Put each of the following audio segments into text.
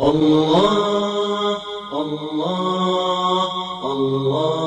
الله الله الله.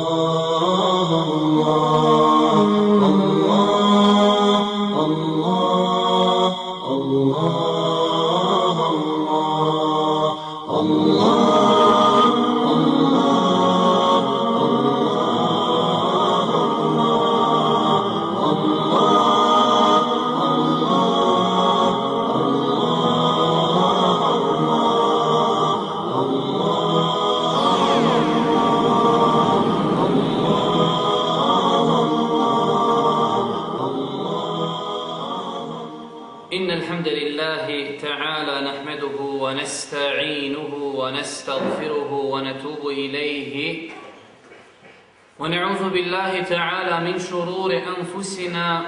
بالله تعالى من شرور أنفسنا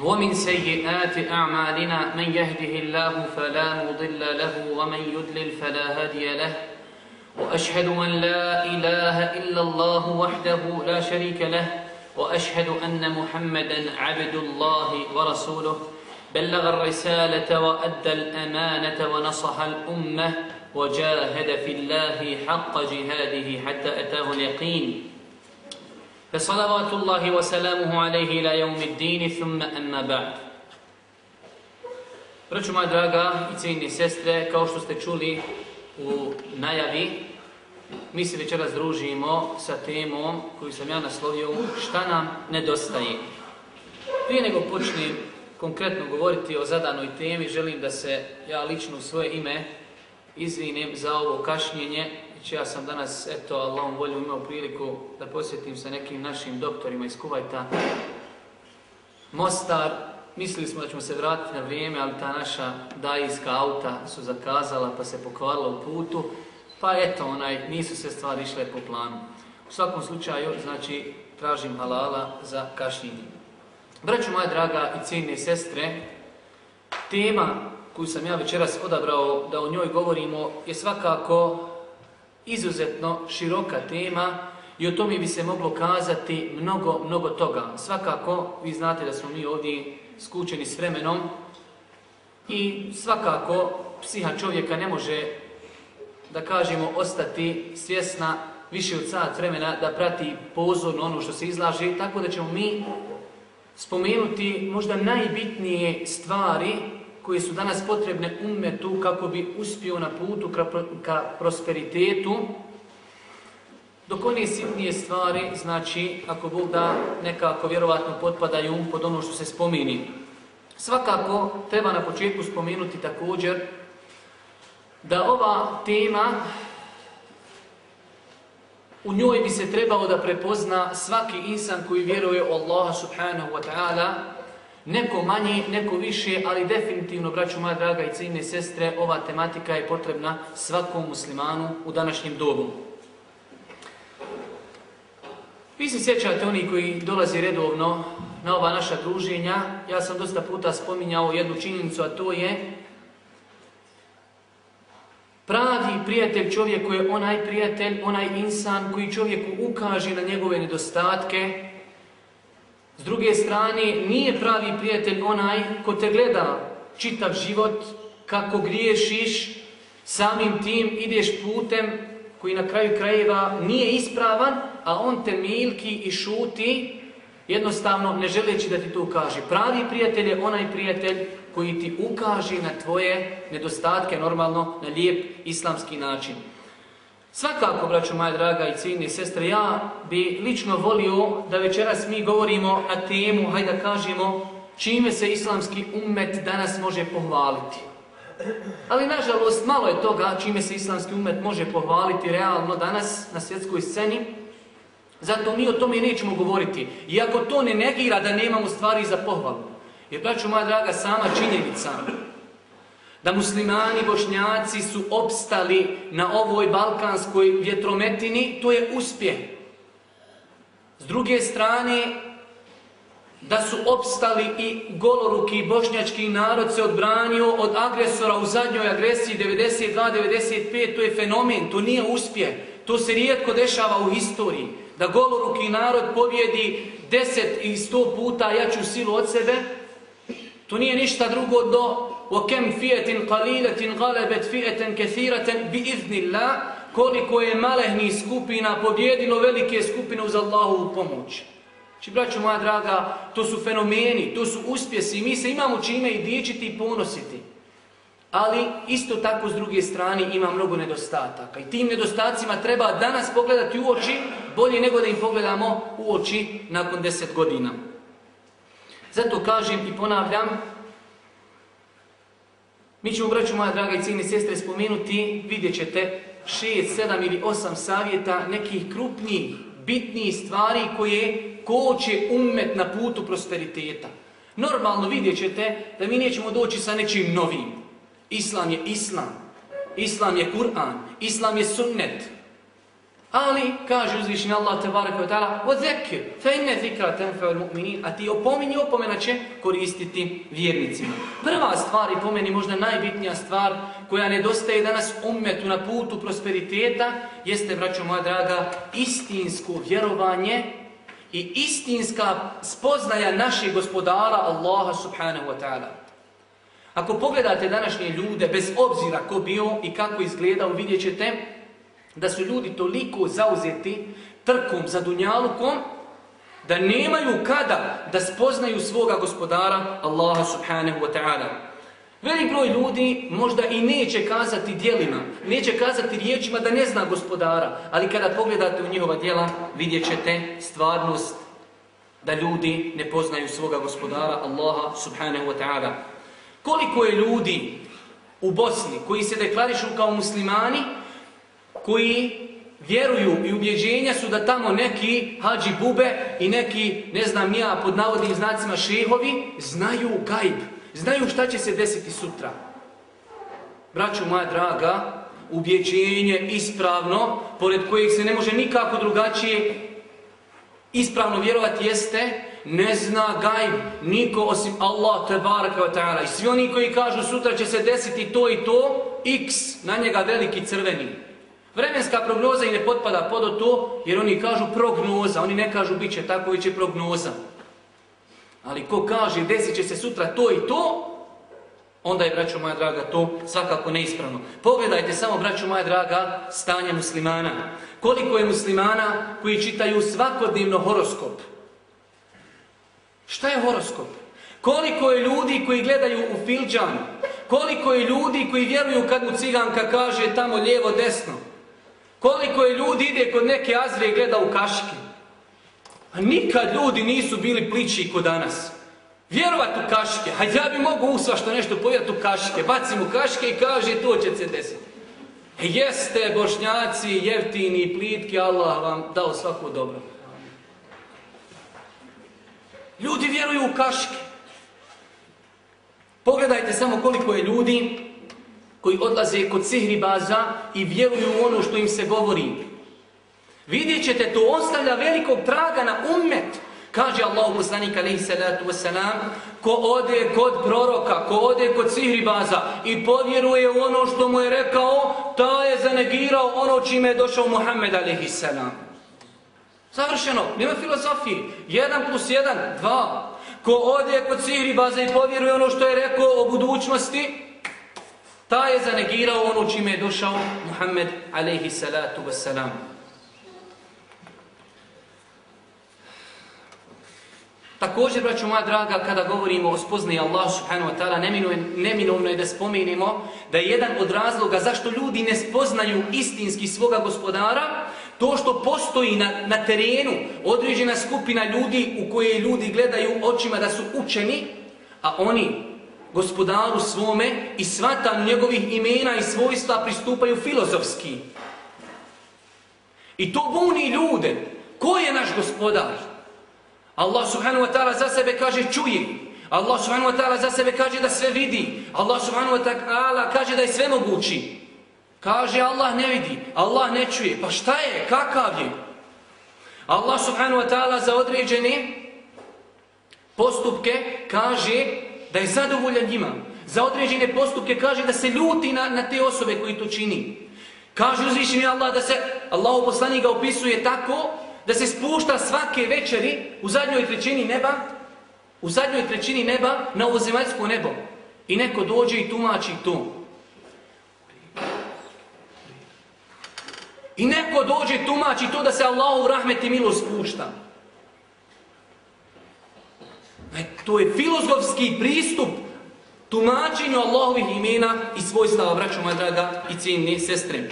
ومن سيئات أعمالنا. من يهده الله فلا مضل له ومن يضلل فلا هادي له. وأشهد أن لا إله إلا الله وحده لا شريك له. وأشهد أن محمدا عبد الله ورسوله. بلغ الرسالة وأدى الأمانة ونصح الأمة. وجاهد في الله حق جهاده حتى أتاه اليقين. فصلوات الله وسلامه عليه إلى يوم الدين ثم أما بعد Braćo moja draga i cijenine sestre, kao što ste čuli u najavi, mi se večeras družimo sa temom koju sam ja naslovio šta nam nedostaje. Prije nego počnem konkretno govoriti o zadanoj temi, želim da se ja lično u svoje ime izvinem za ovo kašnjenje. Znači, ja sam danas, eto, Allahom voljom imao priliku da posjetim sa nekim našim doktorima iz Kuvajta. Mostar, mislili smo da ćemo se vratiti na vrijeme, ali ta naša dajijska auta su zakazala pa se pokvarila u putu. Pa eto, onaj, nisu se stvari išle po planu. U svakom slučaju, znači, tražim halala za kašnjenje. Braćo moja draga i cijenine sestre, tema koju sam ja večeras odabrao da o njoj govorimo je svakako izuzetno široka tema i o tome bi se moglo kazati mnogo, mnogo toga. Svakako, vi znate da smo mi ovdje skučeni s vremenom i svakako psiha čovjeka ne može, da kažemo, ostati svjesna više od sat vremena da prati pozorno ono što se izlaže, tako da ćemo mi spomenuti možda najbitnije stvari koje su danas potrebne umetu kako bi uspio na putu ka prosperitetu, dok one sitnije stvari, znači, ako Bog da, nekako vjerovatno potpadaju pod ono što se spomeni. Svakako, treba na početku spomenuti također da ova tema u njoj bi se trebalo da prepozna svaki insan koji vjeruje u Allaha subhanahu wa ta'ala, neko manje, neko više, ali definitivno, braću moja draga i cijene sestre, ova tematika je potrebna svakom muslimanu u današnjem dobu. Vi se sjećate oni koji dolazi redovno na ova naša druženja, ja sam dosta puta spominjao jednu činjenicu, a to je Pravi prijatelj čovjeku je onaj prijatelj, onaj insan koji čovjeku ukaže na njegove nedostatke. S druge strane, nije pravi prijatelj onaj ko te gleda čitav život, kako griješiš, samim tim ideš putem koji na kraju krajeva nije ispravan, a on te milki i šuti, jednostavno ne želeći da ti to ukaže. Pravi prijatelj je onaj prijatelj koji ti ukaže na tvoje nedostatke, normalno, na lijep islamski način. Svakako, braćo moja draga i cijenine sestre, ja bi lično volio da večeras mi govorimo na temu, hajde da kažemo, čime se islamski umet danas može pohvaliti. Ali, nažalost, malo je toga čime se islamski umet može pohvaliti realno danas na svjetskoj sceni, zato mi o tome nećemo govoriti. Iako to ne negira da nemamo stvari za pohvalu. Jer, braću moja draga, sama činjenica da muslimani bošnjaci su opstali na ovoj balkanskoj vjetrometini, to je uspjeh. S druge strane, da su opstali i goloruki bošnjački narod se odbranio od agresora u zadnjoj agresiji 92-95, to je fenomen, to nije uspjeh. To se rijetko dešava u historiji. Da goloruki narod pobjedi 10 i 100 puta jaču silu od sebe, to nije ništa drugo do وَكَمْ فِيَةٍ قَلِيلَةٍ غَلَبَتْ فِيَةً كَثِيرَةً بِإِذْنِ اللَّهِ Koliko je malehnih skupina pobjedilo velike skupine uz Allahovu pomoć. Či, braćo moja draga, to su fenomeni, to su uspjesi i mi se imamo čime i dičiti i ponositi. Ali isto tako s druge strane ima mnogo nedostataka i tim nedostacima treba danas pogledati u oči bolje nego da im pogledamo u oči nakon deset godina. Zato kažem i ponavljam, mi ćemo, braću moja draga i cijeni sestre, spomenuti, vidjet ćete, šest, sedam ili osam savjeta nekih krupnijih, bitnijih stvari koje koče ummet na putu prosperiteta. Normalno vidjet ćete da mi nećemo doći sa nečim novim. Islam je Islam. Islam je Kur'an. Islam je sunnet. Ali, kaže uzvišen Allah, tebara kao ta'ala, o zekir, fe zikra tenfeol mu'minin, a ti opomeni opomena će koristiti vjernicima. Prva stvar i po meni možda najbitnija stvar koja nedostaje danas umetu na putu prosperiteta, jeste, braćo moja draga, istinsko vjerovanje i istinska spoznaja našeg gospodara Allaha subhanahu wa ta'ala. Ako pogledate današnje ljude, bez obzira ko bio i kako izgledao, vidjet ćete da su ljudi toliko zauzeti trkom za dunjalukom, da nemaju kada da spoznaju svoga gospodara Allaha subhanahu wa ta'ala. Velik broj ljudi možda i neće kazati dijelima, neće kazati riječima da ne zna gospodara, ali kada pogledate u njihova dijela vidjet ćete stvarnost da ljudi ne poznaju svoga gospodara Allaha subhanahu wa ta'ala. Koliko je ljudi u Bosni koji se deklarišu kao muslimani, koji vjeruju i ubjeđenja su da tamo neki hađi bube i neki, ne znam ja, pod navodnim znacima šehovi, znaju gajb, znaju šta će se desiti sutra. Braćo moja draga, ubjeđenje ispravno, pored kojeg se ne može nikako drugačije ispravno vjerovati jeste ne zna gajb niko osim Allah tebaraka wa ta'ala. I svi oni koji kažu sutra će se desiti to i to, x na njega veliki crveni. Vremenska prognoza i ne potpada pod to, jer oni kažu prognoza, oni ne kažu bit će tako, i će prognoza. Ali ko kaže desit će se sutra to i to, onda je, braćo moja draga, to svakako neispravno. Pogledajte samo, braćo moja draga, stanje muslimana. Koliko je muslimana koji čitaju svakodnevno horoskop? Šta je horoskop? Koliko je ljudi koji gledaju u filđan? Koliko je ljudi koji vjeruju kad mu ciganka kaže tamo lijevo desno? Koliko je ljudi ide kod neke azre i gleda u kaške? A nikad ljudi nisu bili pliči kod danas. Vjerovat u kaške. A ja bi mogu u svašta nešto povjerati u kaške. Bacim u kaške i kaže to će se desiti. E jeste bošnjaci, jeftini i plitki, Allah vam dao svako dobro. Ljudi vjeruju u kaške. Pogledajte samo koliko je ljudi koji odlaze kod sihribaza i vjeruju u ono što im se govori. Vidjet ćete, to ostavlja velikog traga na ummet. Kaže Allah poslanik alaihi salatu wasalam, ko ode kod proroka, ko ode kod sihribaza i povjeruje u ono što mu je rekao, ta je zanegirao ono čime je došao Muhammed alaihi salam. Savršeno, nema filozofije. Jedan plus jedan, dva. Ko ode kod sihribaza i povjeruje ono što je rekao o budućnosti, ta je zanegirao ono čime je došao Muhammed alaihi salatu wassalam. Također, braću moja draga, kada govorimo o spoznaji Allah subhanahu wa ta'ala, neminovno je da spomenimo da je jedan od razloga zašto ljudi ne spoznaju istinski svoga gospodara, to što postoji na, na terenu određena skupina ljudi u koje ljudi gledaju očima da su učeni, a oni gospodaru svome i svatam njegovih imena i svojstva pristupaju filozofski. I to buni ljude. Ko je naš gospodar? Allah subhanahu wa ta'ala za sebe kaže čuje. Allah subhanahu wa ta'ala za sebe kaže da sve vidi. Allah subhanahu wa ta'ala kaže da je sve mogući. Kaže Allah ne vidi, Allah ne čuje. Pa šta je? Kakav je? Allah subhanahu wa ta'ala za određene postupke kaže da je zadovoljan njima. Za određene postupke kaže da se ljuti na, na te osobe koji to čini. Kaže uzvišeni Allah da se Allah poslanik ga opisuje tako da se spušta svake večeri u zadnjoj trećini neba u zadnjoj trećini neba na ovozemaljsko nebo. I neko dođe i tumači to. I neko dođe tumači to da se Allahu rahmet i milost spušta. E, to je filozofski pristup tumačenju Allahovih imena i svojstava, braćo moja draga i cijenine sestre.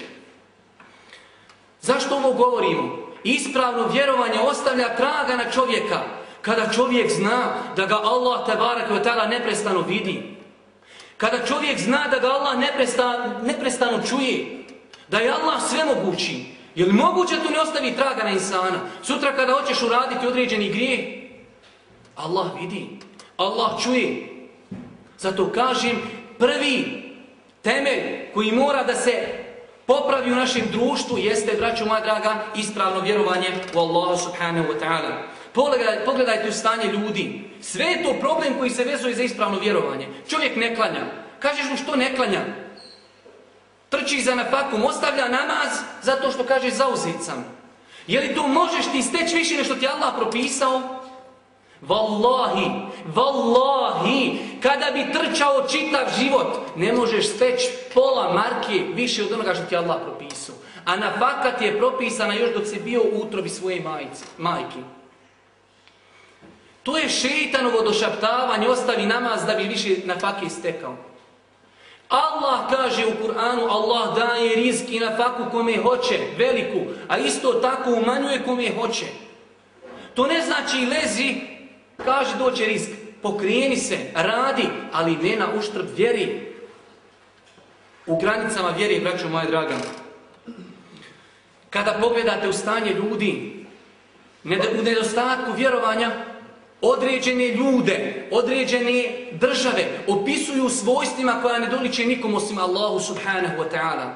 Zašto ovo govorimo? Ispravno vjerovanje ostavlja traga na čovjeka. Kada čovjek zna da ga Allah tabarak ta'ala neprestano vidi. Kada čovjek zna da ga Allah neprestano, neprestano čuje. Da je Allah sve mogući. Je li moguće tu ne ostavi traga na insana? Sutra kada hoćeš uraditi određeni grijeh, Allah vidi. Allah čuje. Zato kažem, prvi temelj koji mora da se popravi u našem društvu jeste, braću moja draga, ispravno vjerovanje u Allahu subhanahu wa ta'ala. Pogledajte, pogledajte u stanje ljudi. Sve je to problem koji se vezuje za ispravno vjerovanje. Čovjek ne klanja. Kažeš mu što ne klanja? Trči za nafakom, ostavlja namaz zato što kaže zauzet sam. Je li to možeš ti steći više nego što ti Allah propisao? Wallahi, wallahi, kada bi trčao čitav život, ne možeš steći pola marke više od onoga što ti Allah propisao. A nafaka je propisana još dok si bio u utrobi svoje majice, majke. To je šeitanovo došaptavanje, ostavi namaz da bi više nafake stekao. Allah kaže u Kur'anu, Allah daje rizk i nafaku kome hoće, veliku, a isto tako umanjuje kome hoće. To ne znači lezi, kaže doće rizk, pokrijeni se, radi, ali ne na uštrb vjeri. U granicama vjeri, braćo moje draga. Kada pogledate u stanje ljudi, u nedostatku vjerovanja, Određene ljude, određene države opisuju svojstvima koja ne doliče nikom osim Allahu subhanahu wa ta'ala.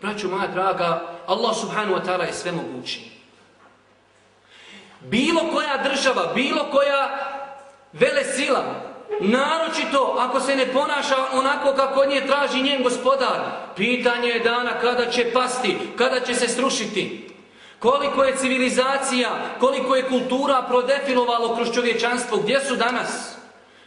Braću moja draga, Allah subhanahu wa ta'ala je sve mogući. Bilo koja država, bilo koja vele sila, naročito ako se ne ponaša onako kako nje traži njen gospodar, pitanje je dana kada će pasti, kada će se srušiti. Koliko je civilizacija, koliko je kultura prodefinovalo kroz čovječanstvo, gdje su danas?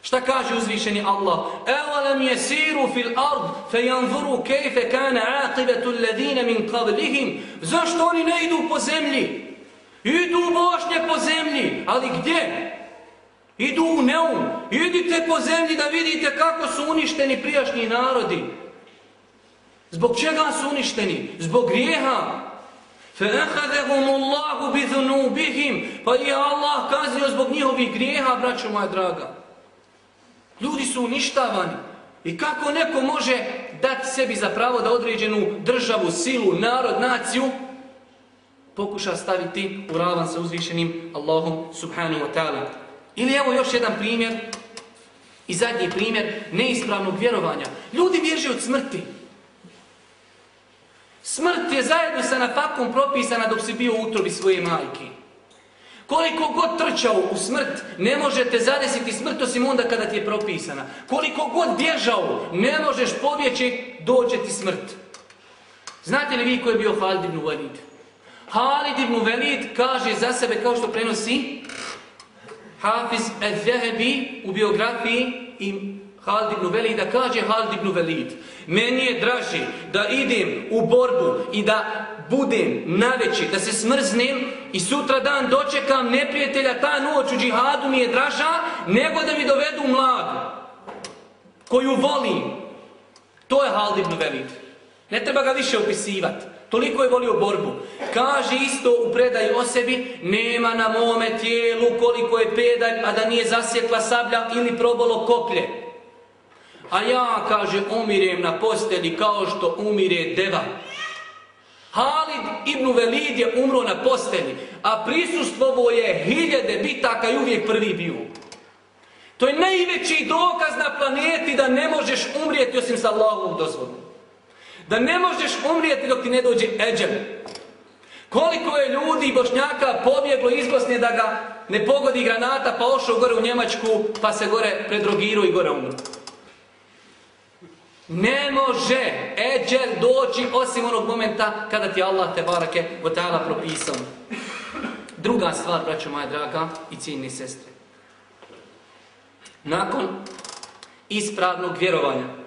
Šta kaže uzvišeni Allah? Evalem jesiru fil ard, fe janzuru kejfe kane aqibetu ledine min qavlihim. Zašto oni ne idu po zemlji? Idu bošnje po zemlji, ali gdje? Idu u Neum. Idite po zemlji da vidite kako su uništeni prijašnji narodi. Zbog čega su uništeni? Zbog grijeha. فَأَخَذَهُمُ اللَّهُ بِذُنُوبِهِمْ Pa je Allah kaznio zbog njihovih grijeha, braćo moja draga. Ljudi su uništavani. I kako neko može dati sebi za pravo da određenu državu, silu, narod, naciju pokuša staviti u ravan sa uzvišenim Allahom subhanahu wa ta'ala. Ili evo još jedan primjer i zadnji primjer neispravnog vjerovanja. Ljudi bježe od smrti. Smrt je zajedno sa nafakom propisana dok si bio u utrobi svoje majke. Koliko god trčao u smrt, ne možete zadesiti smrt osim onda kada ti je propisana. Koliko god bježao, ne možeš pobjeći, doće ti smrt. Znate li vi ko je bio Halid ibn Walid? Halid ibn Walid kaže za sebe kao što prenosi Hafiz al-Zahabi u biografiji i Halid ibn Velid, da kaže Halid ibn Velid, meni je draži da idem u borbu i da budem naveći, da se smrznem i sutra dan dočekam neprijatelja, ta noć u džihadu mi je draža, nego da mi dovedu mladu, koju volim. To je Halid ibn Velid. Ne treba ga više opisivati. Toliko je volio borbu. Kaže isto u predaju o sebi, nema na mome tijelu koliko je pedalj, a da nije zasjekla sablja ili probolo koplje. A ja, kaže, umirem na posteli kao što umire deva. Halid ibn Velid je umro na posteli, a prisustvovo je hiljade bitaka i uvijek prvi bio. To je najveći dokaz na planeti da ne možeš umrijeti osim sa Allahovom dozvolom. Da ne možeš umrijeti dok ti ne dođe eđel. Koliko je ljudi i bošnjaka pobjeglo iz da ga ne pogodi granata pa ošao gore u Njemačku pa se gore predrogirao i gore umro. Ne može eđel doći osim onog momenta kada ti Allah te barake o ta'ala propisao. Druga stvar, braćo moja draga i ciljni sestre. Nakon ispravnog vjerovanja.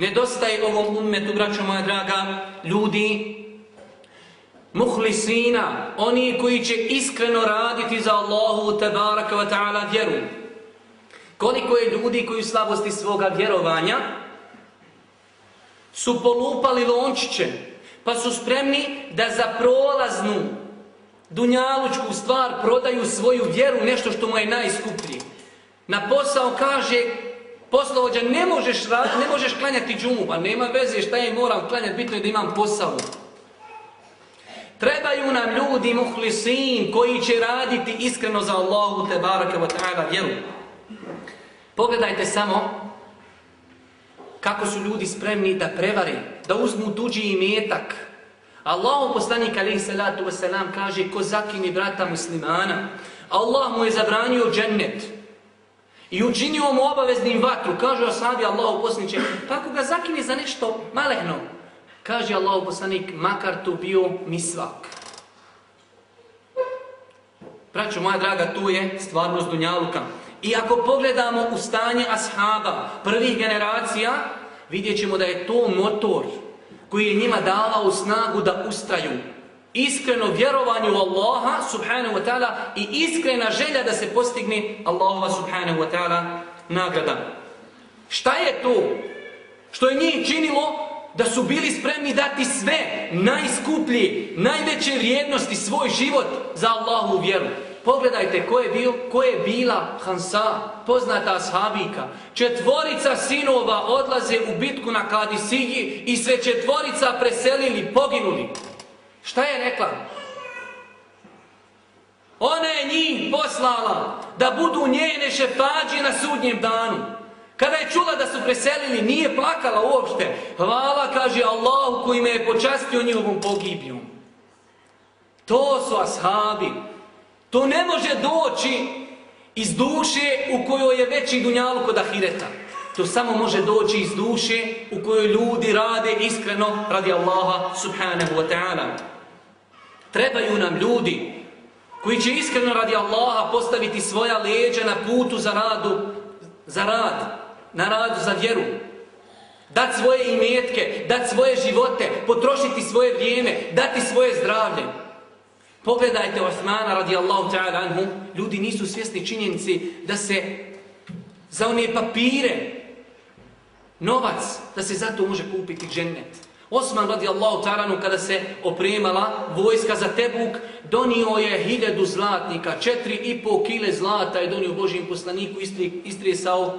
Nedostaje ovom ummetu, braćo moja draga, ljudi, muhlisina, oni koji će iskreno raditi za Allahu tabaraka wa ta'ala vjeru. Koliko je ljudi koji u slabosti svoga vjerovanja su polupali lončiće, pa su spremni da za prolaznu dunjalučku stvar prodaju svoju vjeru, nešto što mu je najskuplji. Na posao kaže poslovođa ne možeš, ne možeš klanjati džumu, pa nema veze šta je moram klanjati, bitno je da imam posao. Trebaju nam ljudi muhlisin koji će raditi iskreno za Allahu te baraka wa ta'ala vjeru. Pogledajte samo kako su ljudi spremni da prevari, da uzmu tuđi imetak. Allahu poslanik alaihi salatu wasalam kaže ko zakini brata muslimana, Allah mu je zabranio džennet i učinio mu obaveznim vatru. Kažu ashabi Allahu poslaniće, pa ako ga zakini za nešto malehno, kaže Allahu poslanik, makar to bio misvak. Braćo moja draga, tu je stvarnost Dunjaluka. I ako pogledamo u stanje ashaba, prvih generacija, vidjet ćemo da je to motor koji je njima davao snagu da ustraju. Iskreno vjerovanje u Allaha subhanahu wa ta'ala i iskrena želja da se postigne Allahova subhanahu wa ta'ala nagrada. Šta je to što je njih činilo da su bili spremni dati sve najskuplje, najveće vrijednosti, svoj život za Allahu vjeru? Pogledajte ko je, bio, ko je bila Hansa, poznata ashabika. Četvorica sinova odlaze u bitku na Kadisiji i sve četvorica preselili, poginuli. Šta je rekla? Ona je njih poslala da budu njene šefađi na sudnjem danu. Kada je čula da su preselili, nije plakala uopšte. Hvala, kaže Allahu koji me je počastio njihovom pogibljom. To su ashabi. To ne može doći iz duše u kojoj je veći dunjalu kod ahireta. To samo može doći iz duše u kojoj ljudi rade iskreno radi Allaha subhanahu wa ta'ala. Trebaju nam ljudi koji će iskreno radi Allaha postaviti svoja leđa na putu za radu, za rad, na radu za vjeru. Dati svoje imetke, dati svoje živote, potrošiti svoje vrijeme, dati svoje zdravlje. Pogledajte Osmana radijallahu ta'ala anhu, ljudi nisu svjesni činjenici da se za one papire, novac, da se zato može kupiti džennet. Osman radijallahu ta'ala anhu kada se opremala vojska za Tebuk, donio je hiljadu zlatnika, četiri i pol kile zlata je donio Božijem poslaniku, istri, istrijesao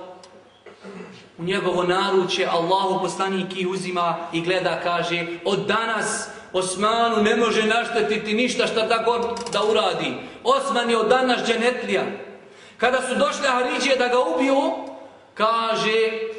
u njegovo naručje, Allahu poslanik ih uzima i gleda, kaže, od danas Osmanu ne može naštetiti ništa šta da god da uradi. Osman je od danas dženetlija. Kada su došle Haridžije da ga ubiju, kaže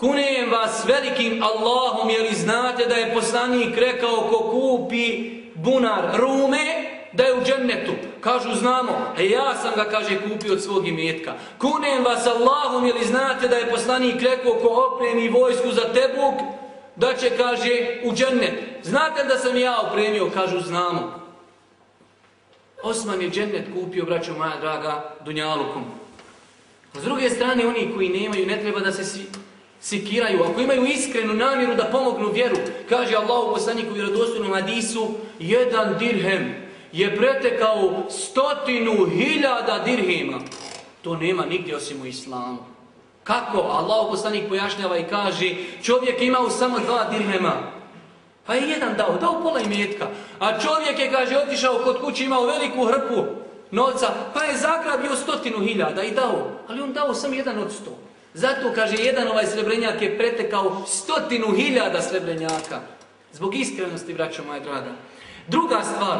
Kunem vas velikim Allahom, jer znate da je poslanik rekao ko kupi bunar rume, da je u džennetu. Kažu, znamo. E ja sam ga, kaže, kupio od svog imetka. Kunem vas Allahom, jer znate da je poslanik rekao ko opremi vojsku za Tebuk, da će, kaže, u džennet. Znate da sam ja opremio? Kažu, znamo. Osman je džennet kupio, braćo moja draga, Dunjalukom. S druge strane, oni koji nemaju, ne treba da se svi sikiraju. Ako imaju iskrenu namjeru da pomognu vjeru, kaže Allah u poslaniku vjerodostojnom hadisu, jedan dirhem je pretekao stotinu hiljada dirhema. To nema nigdje osim u islamu. Kako? Allah poslanik pojašnjava i kaže čovjek imao samo dva dirhema. Pa je jedan dao, dao pola imetka. A čovjek je, kaže, otišao kod kuće, imao veliku hrpu novca, pa je zagrabio stotinu hiljada i dao. Ali on dao samo jedan od sto. Zato, kaže, jedan ovaj srebrenjak je pretekao stotinu hiljada srebrenjaka. Zbog iskrenosti, braćo moja draga. Druga stvar,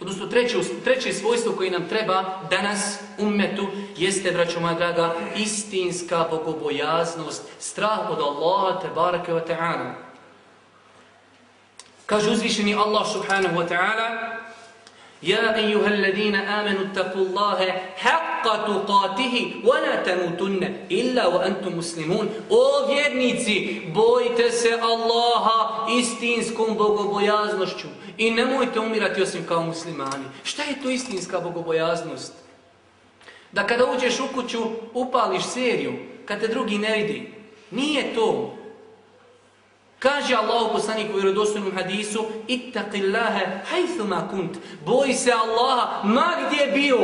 odnosno treće, treće svojstvo koje nam treba danas ummetu jeste, braćo moja draga, istinska bogobojaznost, strah od Allaha te barake wa ta'ala. Kaže uzvišeni Allah subhanahu wa ta'ala Alladina amenu taku Allahe haqqa tuqatihi wa la tamutunne illa wa antum muslimun. O vjernici, bojte se Allaha istinskom bogobojaznošću i nemojte umirati osim kao muslimani. Šta je to istinska bogobojaznost? Da kada uđeš u kuću, upališ seriju, kad te drugi ne vidi. Nije to. Kaže Allah u poslaniku vjerodostojnom hadisu Ittaqillaha haythuma kunt. Boj se Allaha ma gdje bio.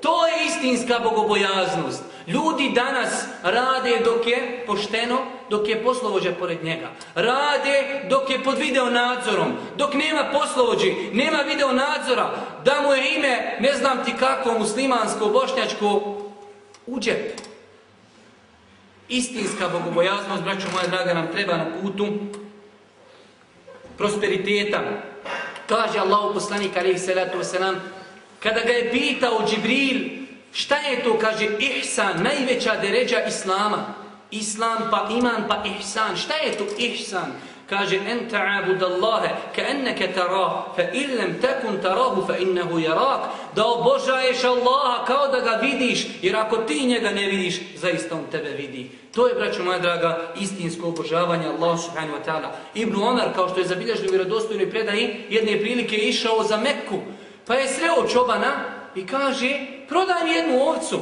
To je istinska bogobojaznost. Ljudi danas rade dok je pošteno, dok je poslovođa pored njega. Rade dok je pod video nadzorom. Dok nema poslovođi, nema video nadzora. Da mu je ime, ne znam ti kako, muslimansko, bošnjačko, u džep. Istinska bogobojaznost, braćo moja draga, nam treba na putu prosperiteta. Kaže Allah poslanik alaihi salatu wasalam, kada ga je pitao Džibril, šta je to, kaže, ihsan, najveća deređa Islama. Islam pa iman pa ihsan. Šta je to ihsan? Kaže, en ta'abud Allahe, ka enneke tara, fa illam takun tarahu, fa innehu jarak. Da obožaješ Allaha kao da ga vidiš, jer ako ti njega ne vidiš, zaista on tebe vidi. To je, braćo moja draga, istinsko obožavanje Allah subhanahu wa ta'ala. Ibn Omar, kao što je zabilježno u vjerodostojnoj predaji, jedne prilike je išao za Mekku, pa je sreo čobana i kaže, prodaj mi jednu ovcu.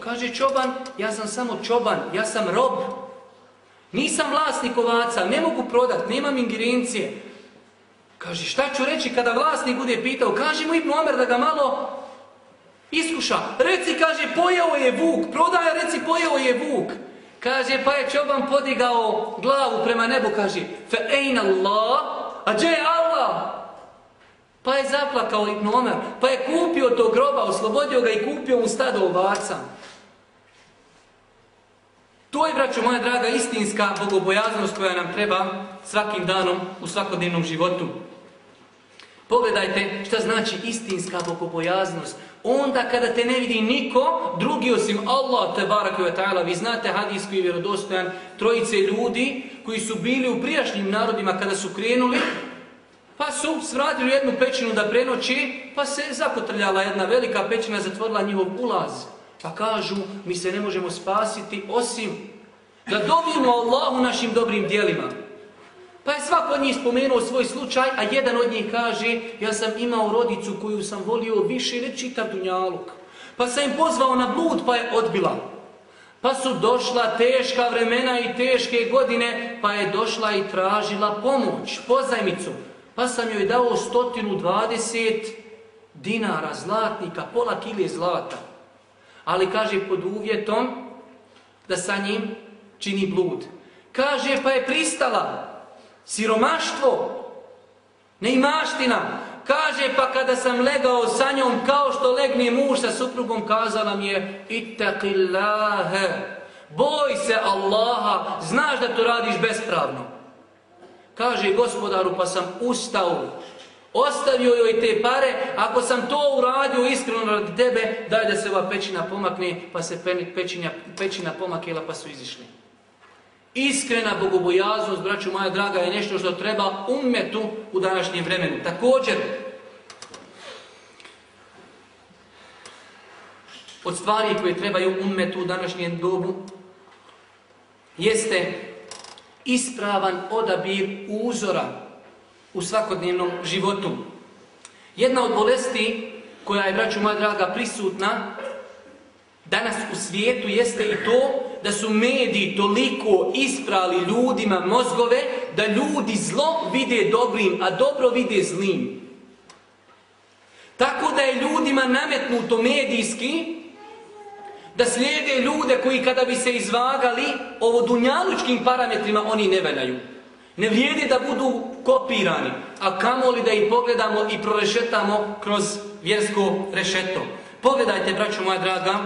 Kaže čoban, ja sam samo čoban, ja sam rob. Nisam vlasnik ovaca, ne mogu prodat, nemam ingerencije. Kaže, šta ću reći kada vlasnik bude pitao? Kaže mu Ibn Omer da ga malo iskuša. Reci, kaže, pojeo je vuk. Prodaja, reci, pojeo je vuk. Kaže, pa je čoban podigao glavu prema nebu, kaže, fe ejna Allah, a gdje je Allah? Pa je zaplakao Ibn Omer, pa je kupio tog groba, oslobodio ga i kupio mu stado ovaca. To je, braćo moja draga, istinska bogobojaznost koja nam treba svakim danom u svakodnevnom životu. Pogledajte šta znači istinska bogobojaznost. Onda kada te ne vidi niko, drugi osim Allah te barak vi znate hadis koji je vjerodostojan trojice ljudi koji su bili u prijašnjim narodima kada su krenuli, pa su svratili jednu pećinu da prenoći, pa se zakotrljala jedna velika pećina, zatvorila njihov ulaz. Pa kažu, mi se ne možemo spasiti osim da dobijemo Allahu našim dobrim dijelima. Pa je svako od njih spomenuo svoj slučaj, a jedan od njih kaže, ja sam imao rodicu koju sam volio više, ne čitav dunjaluk. Pa sam im pozvao na blud, pa je odbila. Pa su došla teška vremena i teške godine, pa je došla i tražila pomoć, pozajmicu. Pa sam joj dao 120 dinara zlatnika, pola kile zlata. Ali kaže pod uvjetom da sa njim čini blud. Kaže pa je pristala. Siromaštvo, neimaština. Kaže pa kada sam legao sa njom kao što legne muž sa suprugom kazala mi je Ittaqillahe. Boj se Allaha, znaš da to radiš bespravno. Kaže gospodaru pa sam ustao Ostavio joj te pare, ako sam to uradio iskreno radi tebe, daj da se ova pećina pomakne, pa se pećina, pećina pomakela pa su izišli. Iskrena bogobojaznost, braću moja draga, je nešto što treba umetu u današnjem vremenu. Također, od stvari koje trebaju umetu u današnjem dobu, jeste ispravan odabir uzora u svakodnevnom životu. Jedna od bolesti koja je, braću moja draga, prisutna danas u svijetu jeste i to da su mediji toliko isprali ljudima mozgove da ljudi zlo vide dobrim, a dobro vide zlim. Tako da je ljudima nametnuto medijski da slijede ljude koji kada bi se izvagali ovo dunjalučkim parametrima oni ne valjaju. Ne vrijedi da budu kopirani, a kamoli da ih pogledamo i prorešetamo kroz vjersko rešeto. Pogledajte, braćo moja draga,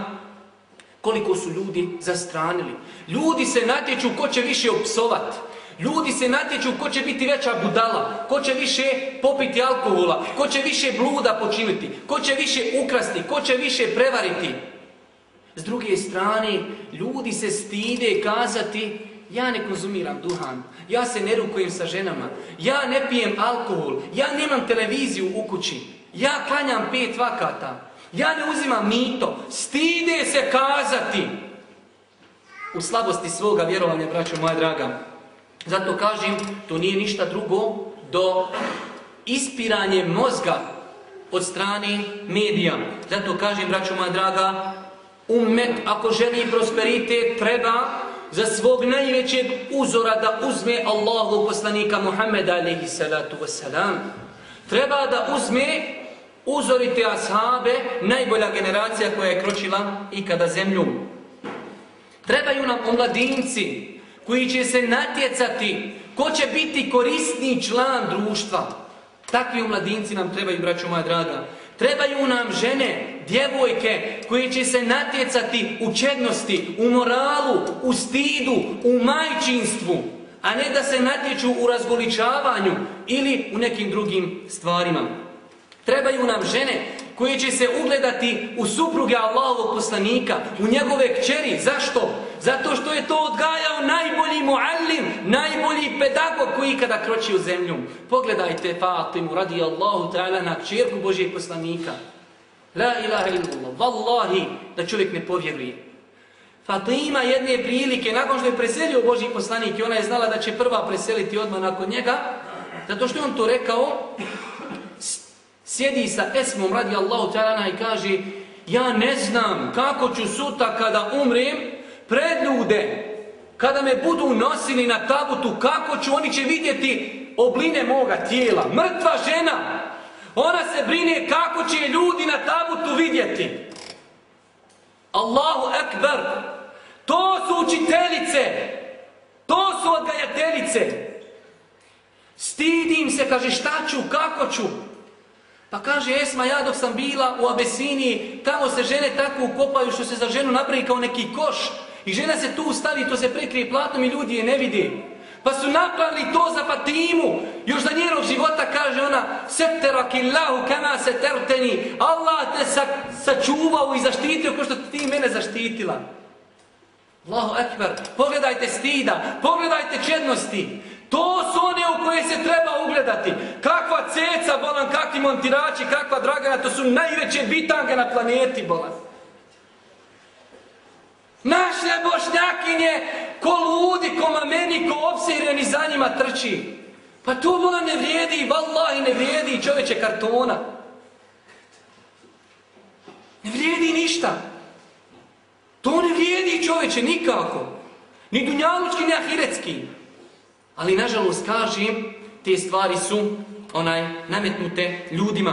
koliko su ljudi zastranili. Ljudi se natječu ko će više opsovat. Ljudi se natječu ko će biti veća budala, ko će više popiti alkohola, ko će više bluda počiniti, ko će više ukrasti, ko će više prevariti. S druge strane, ljudi se stide kazati ja ne konzumiram duhan, ja se ne rukujem sa ženama, ja ne pijem alkohol, ja nemam televiziju u kući, ja klanjam pet vakata, ja ne uzimam mito, stide se kazati. U slabosti svoga vjerovanja, braćo moja draga. Zato kažem, to nije ništa drugo do ispiranje mozga od strane medija. Zato kažem, braćo moja draga, ummet ako želi prosperitet treba za svog najvećeg uzora da uzme Allahu poslanika Muhammeda alaihi salatu wasalam. Treba da uzme uzorite ashabe, najbolja generacija koja je kročila ikada zemlju. Trebaju nam omladinci koji će se natjecati ko će biti korisni član društva. Takvi omladinci nam trebaju, braćo moja draga. Trebaju nam žene, djevojke koje će se natjecati u čednosti, u moralu, u stidu, u majčinstvu, a ne da se natječu u razgoličavanju ili u nekim drugim stvarima. Trebaju nam žene koje će se ugledati u supruge Allahovog poslanika, u njegove kćeri. Zašto? Zato što je to odgajao najbolji muallim, najbolji pedagog koji ikada kroči u zemlju. Pogledajte Fatimu radi Allahu ta'ala na kćerku Božijeg poslanika. La ilaha illallah. Wallahi da čovjek ne povjeruje. Fatima jedne prilike, nakon što je preselio Božji poslanik i ona je znala da će prva preseliti odmah nakon njega, zato što je on to rekao, sjedi sa Esmom radi Allahu ta'ala i kaže ja ne znam kako ću sutra kada umrem pred ljude kada me budu nosili na tabutu kako ću oni će vidjeti obline moga tijela. Mrtva žena ona se brine kako će ljudi na tabutu vidjeti. Allahu ekber to su učiteljice to su odgajateljice. Stidim se kaže šta ću kako ću pa kaže Esma, ja dok sam bila u Abesiniji, tamo se žene tako ukopaju što se za ženu napravi kao neki koš. I žena se tu stavi, to se prekrije platom i ljudi je ne vidi. Pa su napravili to za Fatimu. Još za njenog života kaže ona Seterakillahu kama se terteni. Allah te sa, sačuvao i zaštitio kao što ti mene zaštitila. Allahu ekber. Pogledajte stida, pogledajte čednosti. To su one u koje se treba ugledati. Ceca, bolan, kakvi montirači, kakva dragana, to su najveće bitange na planeti, bolan. Naše bošnjakinje, ko ludi, ko mameni, ko opsireni za njima trči. Pa to bolan ne vrijedi, vallahi ne vrijedi čovječe kartona. Ne vrijedi ništa. To ne vrijedi čovječe nikako. Ni dunjalučki, ni ahiretski. Ali nažalost kažem, te stvari su onaj nametnute ljudima.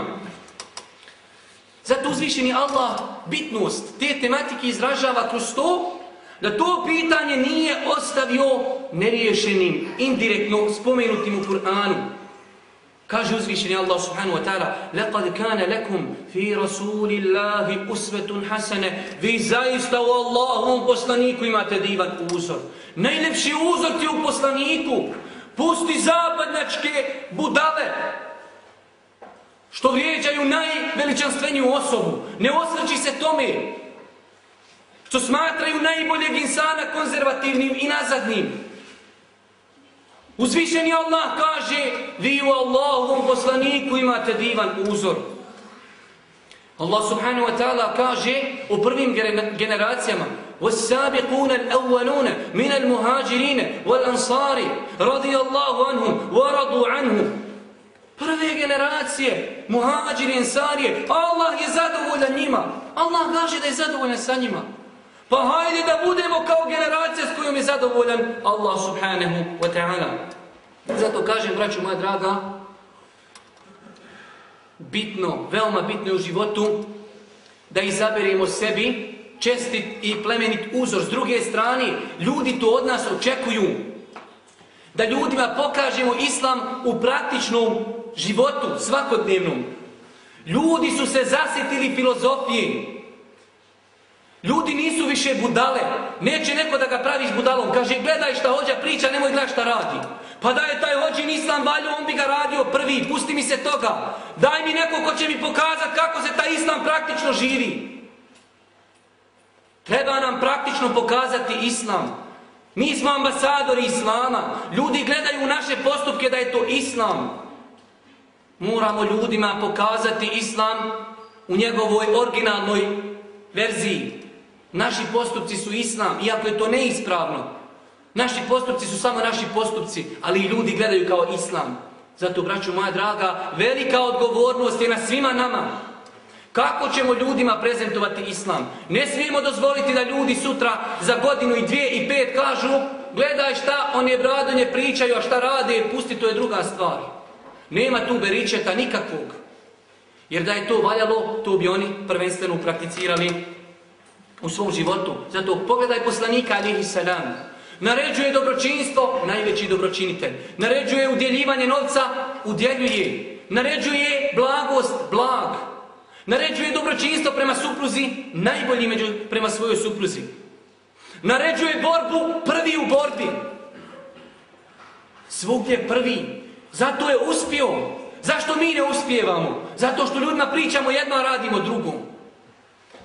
Zato uzvišeni Allah bitnost te tematike izražava kroz to da to pitanje nije ostavio neriješenim, indirektno spomenutim u Kur'anu. Kaže uzvišeni Allah subhanahu wa ta'ala لَقَدْ كَانَ لَكُمْ فِي رَسُولِ اللَّهِ أُسْوَةٌ حَسَنَ Vi zaista u Allahovom poslaniku imate divan uzor. Najlepši uzor ti u poslaniku. Pusti zapadnjačke budale. Što vrijeđaju najveličanstveniju osobu. Ne osvrći se tome. Što smatraju najboljeg insana konzervativnim i nazadnim. Uzvišeni Allah kaže, vi u Allahovom poslaniku imate divan uzor. Allah subhanahu wa ta'ala kaže u prvim generacijama والسابقون الأولون من المهاجرين والأنصار رضي الله عنهم ورضوا عنه Prve generacije, muhađiri, ensarije, Allah je zadovoljan njima. Allah kaže da je zadovoljan sa njima. Pa hajde da budemo kao generacija s kojom je zadovoljan Allah subhanahu wa ta'ala. Zato kažem, braću moja draga, bitno, veoma bitno je u životu da izaberemo sebi čestit i plemenit uzor. S druge strane, ljudi to od nas očekuju. Da ljudima pokažemo islam u praktičnom životu, svakodnevnom. Ljudi su se zasjetili filozofije. Ljudi nisu više budale. Neće neko da ga praviš budalom. Kaže, gledaj šta hođa priča, nemoj gledaj šta radi. Pa da je taj hođin islam valju, on bi ga radio prvi. Pusti mi se toga. Daj mi neko ko će mi pokazati kako se taj islam praktično živi. Treba nam praktično pokazati islam. Mi smo ambasadori islama. Ljudi gledaju naše postupke da je to islam. Moramo ljudima pokazati islam u njegovoj originalnoj verziji. Naši postupci su islam, iako je to neispravno. Naši postupci su samo naši postupci, ali ljudi gledaju kao islam. Zato, braću moja draga, velika odgovornost je na svima nama. Kako ćemo ljudima prezentovati islam? Ne smijemo dozvoliti da ljudi sutra za godinu i dvije i pet kažu gledaj šta on je bradonje pričaju, a šta rade, pusti, to je druga stvar. Nema tu beričeta nikakvog. Jer da je to valjalo, to bi oni prvenstveno prakticirali u svom životu. Zato pogledaj poslanika alihi salam. Naređuje dobročinstvo, najveći dobročinitelj. Naređuje udjeljivanje novca, udjeljuje. Naređuje blagost, blag. Naređuje dobročinstvo prema supruzi, najbolji među, prema svojoj supruzi. Naređuje borbu, prvi u borbi. Svugdje prvi. Zato je uspio. Zašto mi ne uspijevamo? Zato što ljudima pričamo jedno, a radimo drugo.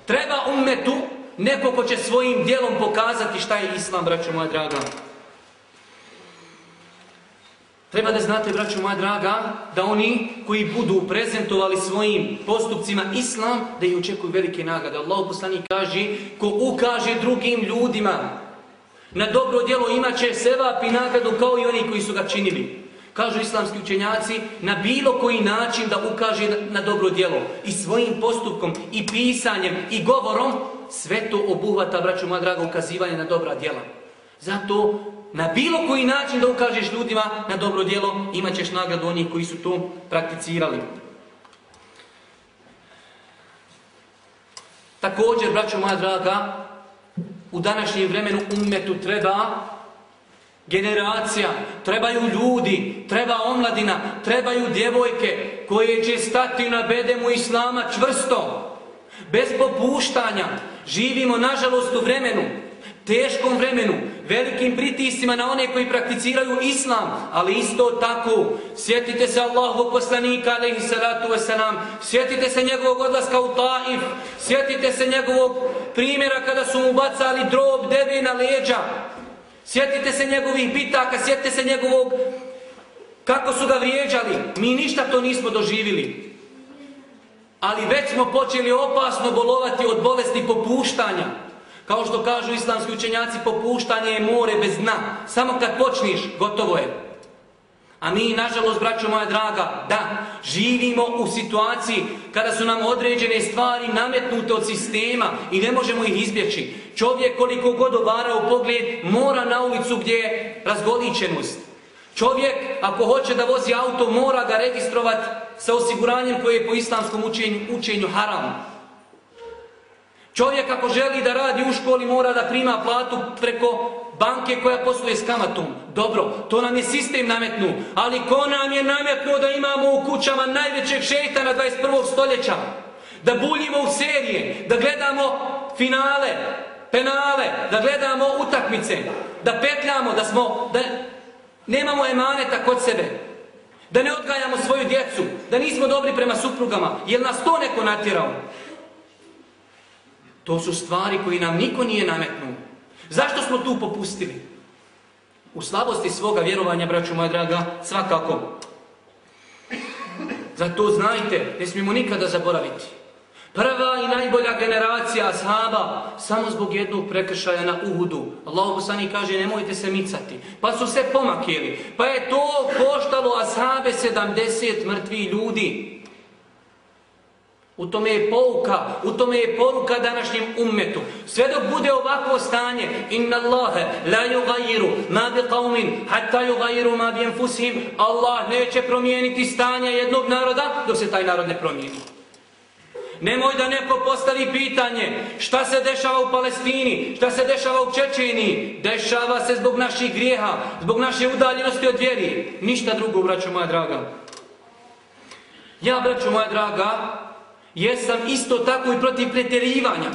Treba ummetu neko ko će svojim dijelom pokazati šta je Islam, braćo moja draga. Treba da znate, braćo moja draga, da oni koji budu prezentovali svojim postupcima Islam, da ih očekuju velike nagrade. Allah poslanik kaže, ko ukaže drugim ljudima na dobro djelo imaće sevap i nagradu kao i oni koji su ga činili. Kažu islamski učenjaci, na bilo koji način da ukaže na dobro djelo. I svojim postupkom, i pisanjem, i govorom, sve to obuhvata, braću moja draga, ukazivanje na dobra djela. Zato, na bilo koji način da ukažeš ljudima na dobro djelo, imat ćeš nagradu onih koji su to prakticirali. Također, braću moja draga, u današnjem vremenu ummetu treba generacija, trebaju ljudi, treba omladina, trebaju djevojke koje će stati na bedemu Islama čvrsto, bez popuštanja. Živimo, nažalost, u vremenu, teškom vremenu, velikim pritiscima na one koji prakticiraju Islam, ali isto tako, sjetite se Allahovog poslanika, alaihi salatu wasalam, sjetite se njegovog odlaska u Taif, sjetite se njegovog primjera kada su mu bacali drob, debe na leđa, Sjetite se njegovih bitaka, sjetite se njegovog kako su ga vrijeđali. Mi ništa to nismo doživili. Ali već smo počeli opasno bolovati od bolesti popuštanja. Kao što kažu islamski učenjaci, popuštanje je more bez dna. Samo kad počniš, gotovo je. A mi, nažalost, braćo moja draga, da, živimo u situaciji kada su nam određene stvari nametnute od sistema i ne možemo ih izbjeći. Čovjek koliko god obara u pogled mora na ulicu gdje je razgoličenost. Čovjek ako hoće da vozi auto mora ga registrovati sa osiguranjem koje je po islamskom učenju, učenju haram. Čovjek ako želi da radi u školi mora da prima platu preko banke koja posluje s kamatom. Dobro, to nam je sistem nametnu, ali ko nam je nametnuo da imamo u kućama najvećeg šeitana 21. stoljeća? Da buljimo u serije, da gledamo finale, penale, da gledamo utakmice, da petljamo, da smo, da nemamo emaneta kod sebe, da ne odgajamo svoju djecu, da nismo dobri prema suprugama. Jel nas to neko natjerao? To su stvari koje nam niko nije nametnuo. Zašto smo tu popustili? U slabosti svoga vjerovanja, braću moja draga, svakako. Zato znajte, ne smijemo nikada zaboraviti. Prva i najbolja generacija ashaba, samo zbog jednog prekršaja na Uhudu. Allah poslani kaže, nemojte se micati. Pa su se pomakjeli. Pa je to koštalo ashabe 70 mrtvi ljudi. U tome je pouka, u tome je poruka današnjem ummetu. Sve dok bude ovakvo stanje, inna Allahe la yugayiru ma bi qawmin hatta yugayiru ma bi anfusihim, Allah neće promijeniti stanje jednog naroda dok se taj narod ne promijeni. Nemoj da neko postavi pitanje šta se dešava u Palestini, šta se dešava u Čečeniji. Dešava se zbog naših grijeha, zbog naše udaljenosti od vjeri. Ništa drugo, braćo moja draga. Ja, braćo moja draga, Jesam isto tako i protiv pretjerivanja,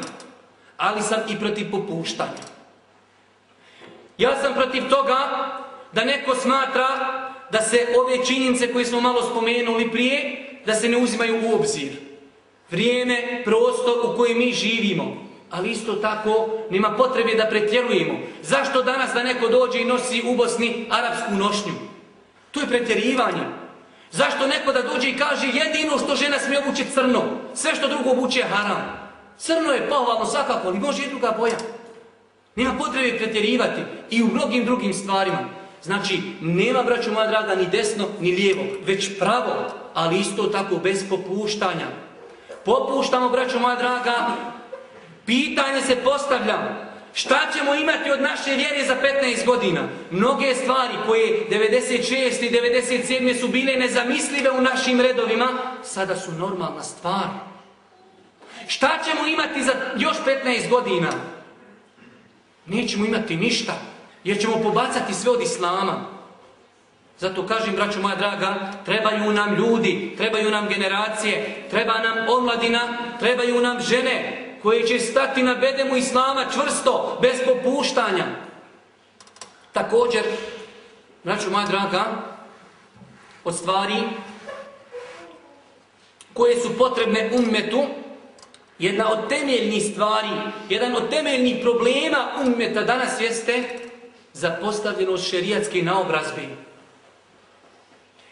ali sam i protiv popuštanja. Ja sam protiv toga da neko smatra da se ove činjenice koje smo malo spomenuli prije, da se ne uzimaju u obzir. Vrijeme, prostor u kojem mi živimo. Ali isto tako nema potrebe da pretjerujemo. Zašto danas da neko dođe i nosi u Bosni arapsku nošnju? To je pretjerivanje. Zašto neko da dođe i kaže jedino što žena smije obući crno, sve što drugo obući je haram. Crno je pohvalno svakako, ali može i druga boja. Nema potrebe pretjerivati i u mnogim drugim stvarima. Znači, nema, braću moja draga, ni desno, ni lijevo, već pravo, ali isto tako bez popuštanja. popuštamo, braćo moja draga, pitanje se postavlja, šta ćemo imati od naše vjere za 15 godina? Mnoge stvari koje 96. i 97. su bile nezamislive u našim redovima, sada su normalna stvar. Šta ćemo imati za još 15 godina? Nećemo imati ništa, jer ćemo pobacati sve od Islama. Zato kažem, braćo moja draga, trebaju nam ljudi, trebaju nam generacije, treba nam omladina, trebaju nam žene koje će stati na bedemu Islama čvrsto, bez popuštanja. Također, braćo moja draga, od stvari koje su potrebne ummetu, jedna od temeljnih stvari, jedan od temeljnih problema ummeta danas jeste zapostavljenost šerijatske naobrazbe.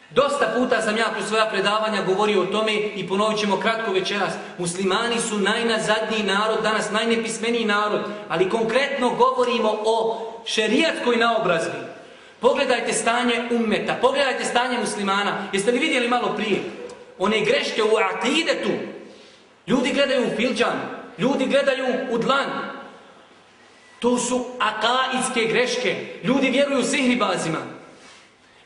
Dosta puta sam ja kroz svoja predavanja govorio o tome i ponovit ćemo kratko večeras. Muslimani su najnazadniji narod, danas najnepismeniji narod, ali konkretno govorimo o šerijatskoj naobrazbi. Pogledajte stanje ummeta, pogledajte stanje muslimana. Jeste li vidjeli malo prije? One greške u akidetu. Ljudi gledaju u filđan, ljudi gledaju u dlan. To su akaidske greške. Ljudi vjeruju sihribazima.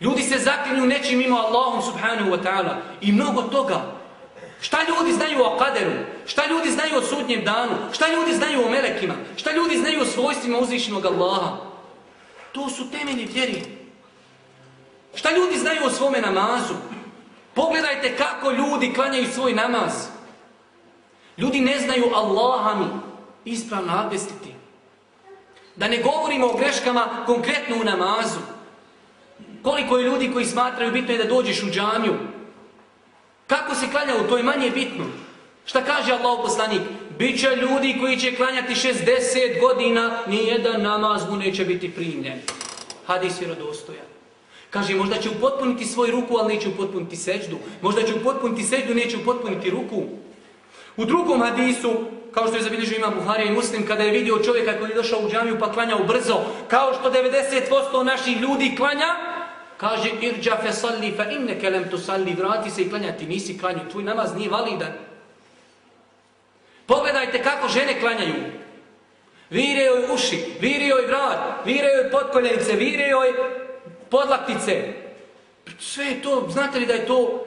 Ljudi se zaklinju nečim mimo Allahom subhanahu wa ta'ala i mnogo toga. Šta ljudi znaju o kaderu? Šta ljudi znaju o sudnjem danu? Šta ljudi znaju o melekima? Šta ljudi znaju o svojstvima uzvišenog Allaha? To su temelji vjeri. Šta ljudi znaju o svome namazu? Pogledajte kako ljudi klanjaju svoj namaz. Ljudi ne znaju Allaha mi ispravno abdestiti. Da ne govorimo o greškama konkretno u namazu. Koliko je ljudi koji smatraju bitno je da dođeš u džamiju? Kako se klanja u to je manje bitno. Šta kaže Allah poslanik? Biće ljudi koji će klanjati 60 godina, nijedan namaz mu neće biti primljen. Hadis vjerodostojan. Kaže, možda će upotpuniti svoj ruku, ali neće upotpuniti seđdu. Možda će upotpuniti seđdu, neće upotpuniti ruku. U drugom hadisu, kao što je zabilježio ima Buharija i Muslim, kada je vidio čovjeka koji je došao u džamiju pa klanjao brzo, kao što 90% naših ljudi klanja, Kaže, irđa fe salli fa inneke lem tu salli, vrati se i klanjati, nisi klanju, tvoj namaz nije validan. Pogledajte kako žene klanjaju. Vire joj uši, vire joj vrat, vire joj potkoljenice, vire joj podlaktice. Sve to, znate li da je to,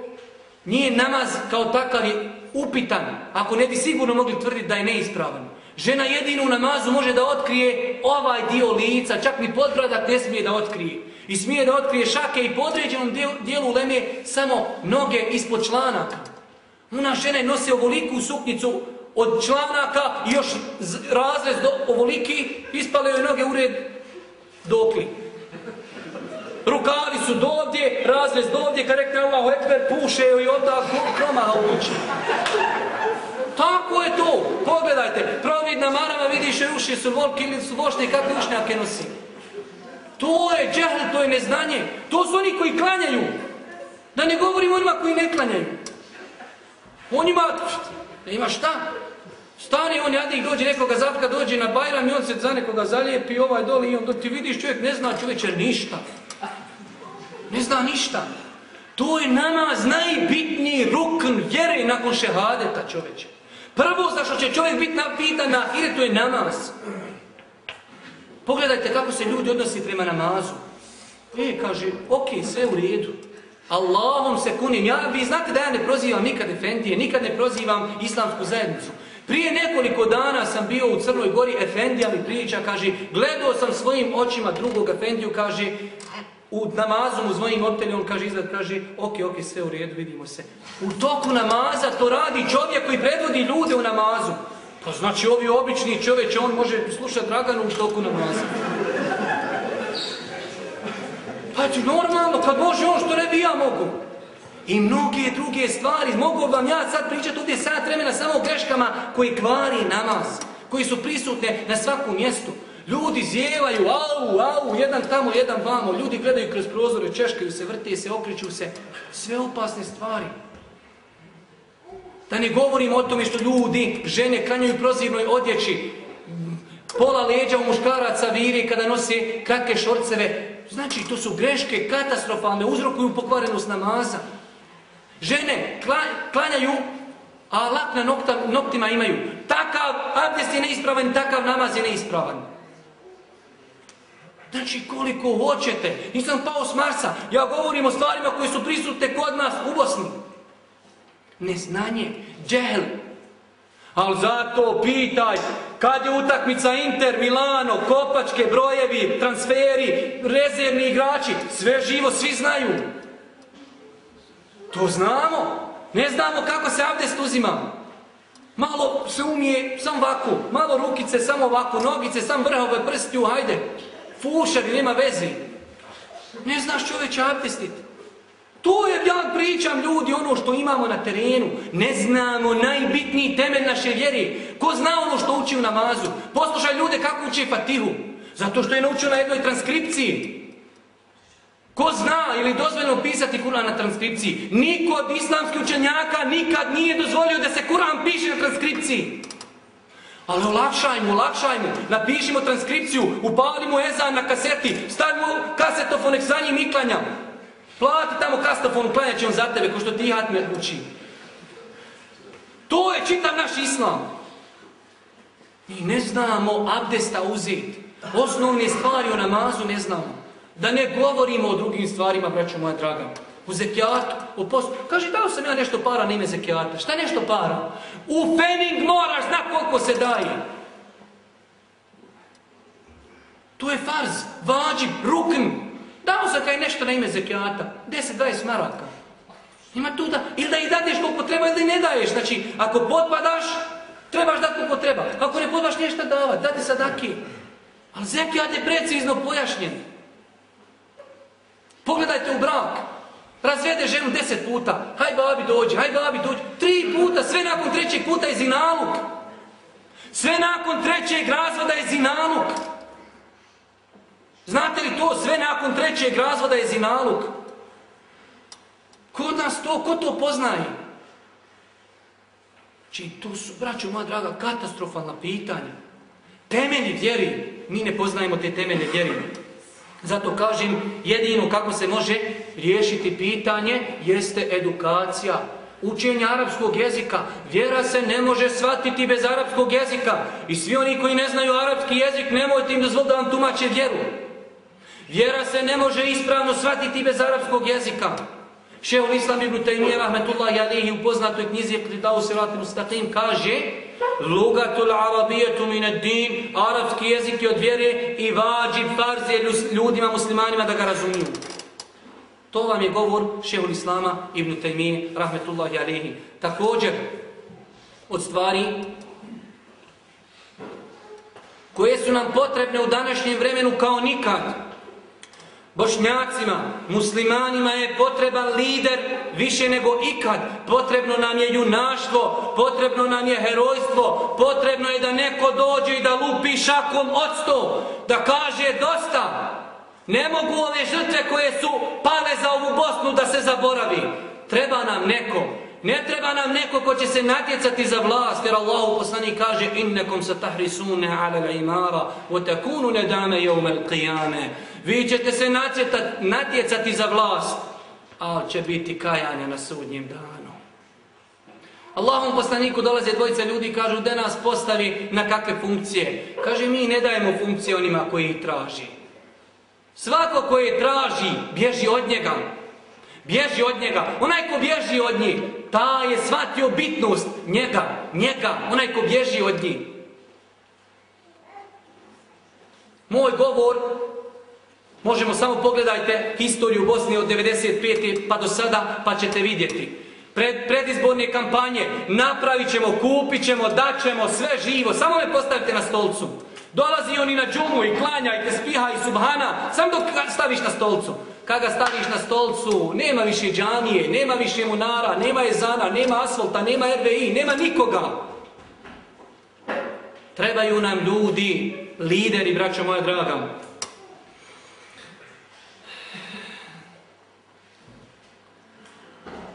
nije namaz kao takav je upitan, ako ne bi sigurno mogli tvrditi da je neispravan. Žena jedinu namazu može da otkrije ovaj dio lica, čak ni podbradak ne smije da otkrije. I smije da otkrije šake i podređenom dijelu leme samo noge ispod članaka. Ona žena nosi ovoliku suknicu od članaka i još razrez do ovoliki, ispale joj noge u red dokli. Rukavi su dovdje, razrez dovdje, kad rekne Allahu Ekber, puše joj onda kromaha u kući. Tako je to. Pogledajte, providna marama vidiš joj uši su volki ili su vošne kakve ušnjake nosi. To je džehl, to je neznanje. To su oni koji klanjaju. Da ne govorimo onima koji ne klanjaju. On ima, ima šta? Stani on jadnik, dođe nekoga zapka, dođe na Bajram i on se za nekoga zalijepi ovaj doli i on ti vidiš čovjek ne zna čovječer ništa. Ne zna ništa. To je namaz najbitniji rukn vjere nakon šehadeta čovječe. Prvo za što će čovjek biti napitan na ahiretu je namaz. Pogledajte kako se ljudi odnosi prema namazu. E, kaže, ok, sve u redu. Allahom se kunim. Ja, vi znate da ja ne prozivam nikad Efendije, nikad ne prozivam islamsku zajednicu. Prije nekoliko dana sam bio u Crnoj Gori, Efendija mi priča, kaže, gledao sam svojim očima drugog Efendiju, kaže, u namazu mu zvojim on kaže, izgled, kaže, ok, ok, sve u redu, vidimo se. U toku namaza to radi čovjek koji predvodi ljude u namazu. Pa znači ovi obični čovječ, on može slušati Draganu u toku namaza. Pa ti normalno, kad može on što ne bi ja mogu. I mnoge druge stvari, mogu vam ja sad pričati ovdje sat vremena samo o greškama koji kvari namaz, koji su prisutne na svakom mjestu. Ljudi zjevaju, au, au, jedan tamo, jedan vamo, ljudi gledaju kroz prozore, češkaju se, vrte se, okreću se. Sve opasne stvari. Da ne govorimo o tome što ljudi, žene, klanjaju prozirnoj odjeći. Pola leđa u muškaraca viri kada nose kratke šorceve. Znači, to su greške katastrofalne, uzrokuju pokvarenost namaza. Žene klanjaju, A lak na nokta, noktima imaju. Takav abdest je neispravan, takav namaz je neispravan. Znači koliko hoćete. Nisam pao s Marsa. Ja govorim o stvarima koje su prisutne kod nas u Bosni. Neznanje, džehl. Ali zato pitaj, kad je utakmica Inter, Milano, kopačke, brojevi, transferi, rezervni igrači, sve živo, svi znaju. To znamo. Ne znamo kako se abdest uzima. Malo se umije sam ovako, malo rukice samo ovako, nogice, sam vrhove prstiju, hajde. Fušari, nema veze. Ne znaš čovječe abdestit. To je, ja pričam ljudi, ono što imamo na terenu. Ne znamo najbitniji temelj naše vjeri. Ko zna ono što uči u namazu? Poslušaj ljude kako uči Fatihu. Zato što je naučio na jednoj transkripciji. Ko zna ili dozvoljeno pisati Kur'an na transkripciji? Niko od islamskih učenjaka nikad nije dozvolio da se Kur'an piše na transkripciji. Ali olakšajmo, olakšajmo, napišimo transkripciju, upalimo ezan na kaseti, stavimo kasetofon, nek za njim i klanja. Plati tamo kasetofon, klanjat će on za tebe, ko što ti hatme uči. To je čitav naš islam. Mi ne znamo abdesta uzeti. Osnovne stvari o namazu ne znamo. Da ne govorimo o drugim stvarima, braćo moja draga. U zekijatu, u postu. Kaže, dao sam ja nešto para na ime zekijata. Šta nešto para? U fening moraš zna koliko se daje. To je farz, vađib, rukn. Dao sam kaj nešto na ime zekijata. 10-20 maraka. Ima tu da, ili da ih dadeš koliko treba ili ne daješ. Znači, ako potpadaš, trebaš dati koliko treba. Ako ne potpadaš, nešto davati, dati sadaki. Ali zekijat je precizno pojašnjen. Pogledajte u brak. Razvede ženu deset puta. Haj babi dođi, haj babi dođi. Tri puta, sve nakon trećeg puta je zinaluk. Sve nakon trećeg razvoda je zinaluk. Znate li to? Sve nakon trećeg razvoda je zinaluk. Kod nas to, ko to poznaje? Či to su, braćo moja draga, katastrofalna pitanja. Temelji vjeri. Mi ne poznajemo te temelje vjeri. Zato kažem, jedino kako se može riješiti pitanje jeste edukacija. Učenje arapskog jezika. Vjera se ne može shvatiti bez arapskog jezika. I svi oni koji ne znaju arapski jezik, nemojte im dozvoliti da vam tumače vjeru. Vjera se ne može ispravno shvatiti bez arapskog jezika. Šeho Islam ibn Taymiyyah rahmetullahi alihi u poznatoj knjizi Iqtidau Siratim Mustaqim kaže Lugatul arabijetu min din Arabski jezik je od vjere i vađi farz ljudima muslimanima da ga razumiju. To vam je govor šeho Islama ibn Taymiyyah rahmetullahi alihi. Također od stvari koje su nam potrebne u današnjem vremenu kao nikad Bošnjacima, muslimanima je potreban lider više nego ikad. Potrebno nam je junaštvo, potrebno nam je herojstvo, potrebno je da neko dođe i da lupi šakom od sto, da kaže dosta. Ne mogu ove žrtve koje su pale za ovu Bosnu da se zaboravi. Treba nam neko ne treba nam neko ko će se natjecati za vlast, jer Allahu poslani kaže innekom se tahrisune ala l'imara, wa takunu nedame jevme l'qiyame. Vi ćete se natjecati za vlast, ali će biti kajanje na sudnjem danu. Allahom poslaniku dolaze dvojice ljudi i kažu da nas postavi na kakve funkcije. Kaže mi ne dajemo funkcije onima koji ih traži. Svako koji traži, bježi od njega. Bježi od njega. Onaj ko bježi od njih, ta je shvatio bitnost njega, njega, onaj ko bježi od njih. Moj govor, možemo samo pogledajte historiju Bosne od 95. pa do sada, pa ćete vidjeti. Pred, predizborne kampanje napravit ćemo, kupit ćemo, dat ćemo, sve živo. Samo me postavite na stolcu. Dolazi oni na džumu i klanja i te spiha i subhana, sam dok staviš na stolcu. Kada staviš na stolcu, nema više džanije, nema više munara, nema ezana, nema asfalta, nema RVI, nema nikoga. Trebaju nam ljudi, lideri, braćo moja draga.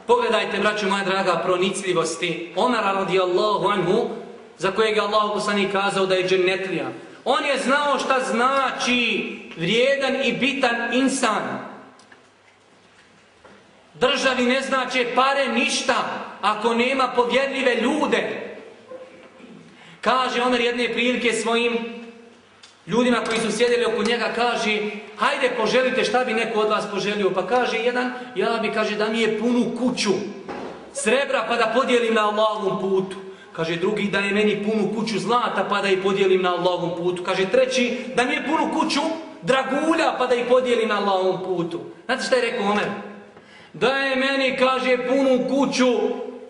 Pogledajte, braćo moja draga, pronicljivosti. Omer radijallahu anhu, za kojeg je Allah poslani kazao da je džennetlija. On je znao šta znači vrijedan i bitan insan. Državi ne znače pare ništa. ako nema povjerljive ljude. Kaže Omer jedne prilike svojim ljudima koji su sjedili oko njega, kaže, hajde poželite šta bi neko od vas poželio. Pa kaže jedan, ja bi, kaže, da mi je punu kuću srebra pa da podijelim na Allahovom putu. Kaže drugi da je meni punu kuću zlata pa da ih podijelim na Allahovom putu. Kaže treći da mi je punu kuću dragulja pa da ih podijelim na Allahovom putu. Znate šta je rekao Omer? Da je meni, kaže, punu kuću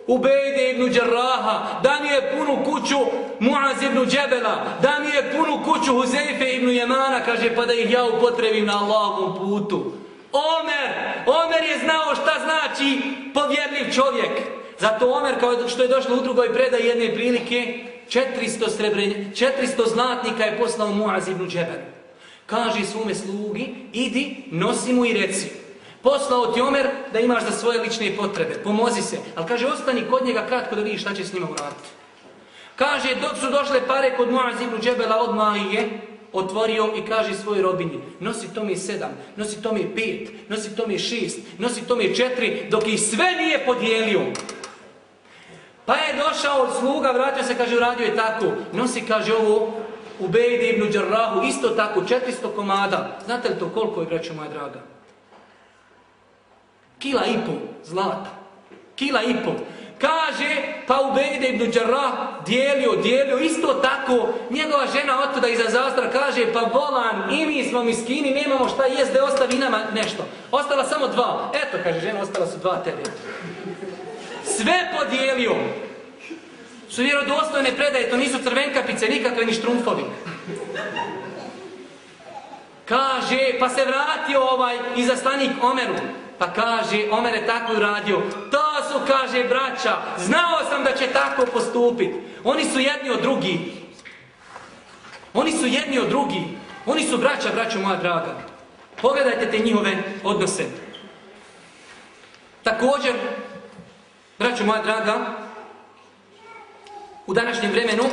Ubejde ibn Đarraha, da mi je punu kuću Muaz ibn Džebela, da mi je punu kuću Huzeife ibn Jemana, kaže, pa da ih ja upotrebim na Allahovom putu. Omer, Omer je znao šta znači povjerljiv čovjek. Zato Omer, kao što je došlo u drugoj predaj jedne prilike, 400, srebrenja, 400 zlatnika je poslao Muaz ibn Džebel. Kaže svome slugi, idi, nosi mu i reci. Poslao ti Omer da imaš za svoje lične potrebe, pomozi se. Ali kaže, ostani kod njega kratko da vidiš šta će s njima uraditi. Kaže, dok su došle pare kod Muaz ibn Džebela, odmah je otvorio i kaže svojoj robinji, nosi to mi sedam, nosi to mi pet, nosi to mi šest, nosi to mi četiri, dok ih sve nije podijelio. Pa je došao od sluga, vratio se, kaže, uradio je tako. Nosi, kaže, ovo u Bejdi ibn Đarrahu, isto tako, 400 komada. Znate li to koliko je, braćo moja draga? Kila i pol zlata. Kila i pol. Kaže, pa u Bejde ibn Đarrah dijelio, dijelio, isto tako, njegova žena od tuda iza zastra kaže, pa volan, i mi smo miskini, nemamo šta jest, ostavi nama nešto. Ostala samo dva. Eto, kaže žena, ostala su dva tebe. Sve podijelio. Su vjerodostojne predaje, to nisu crvenkapice, nikakve ni štrumfovi. Kaže, pa se vratio ovaj izaslanik Omeru. Pa kaže, Omer je tako uradio. To su, kaže, braća. Znao sam da će tako postupiti. Oni su jedni od drugih. Oni su jedni od drugih. Oni su braća, braćo moja draga. Pogledajte te njihove odnose. Također, braćo moja draga, u današnjem vremenu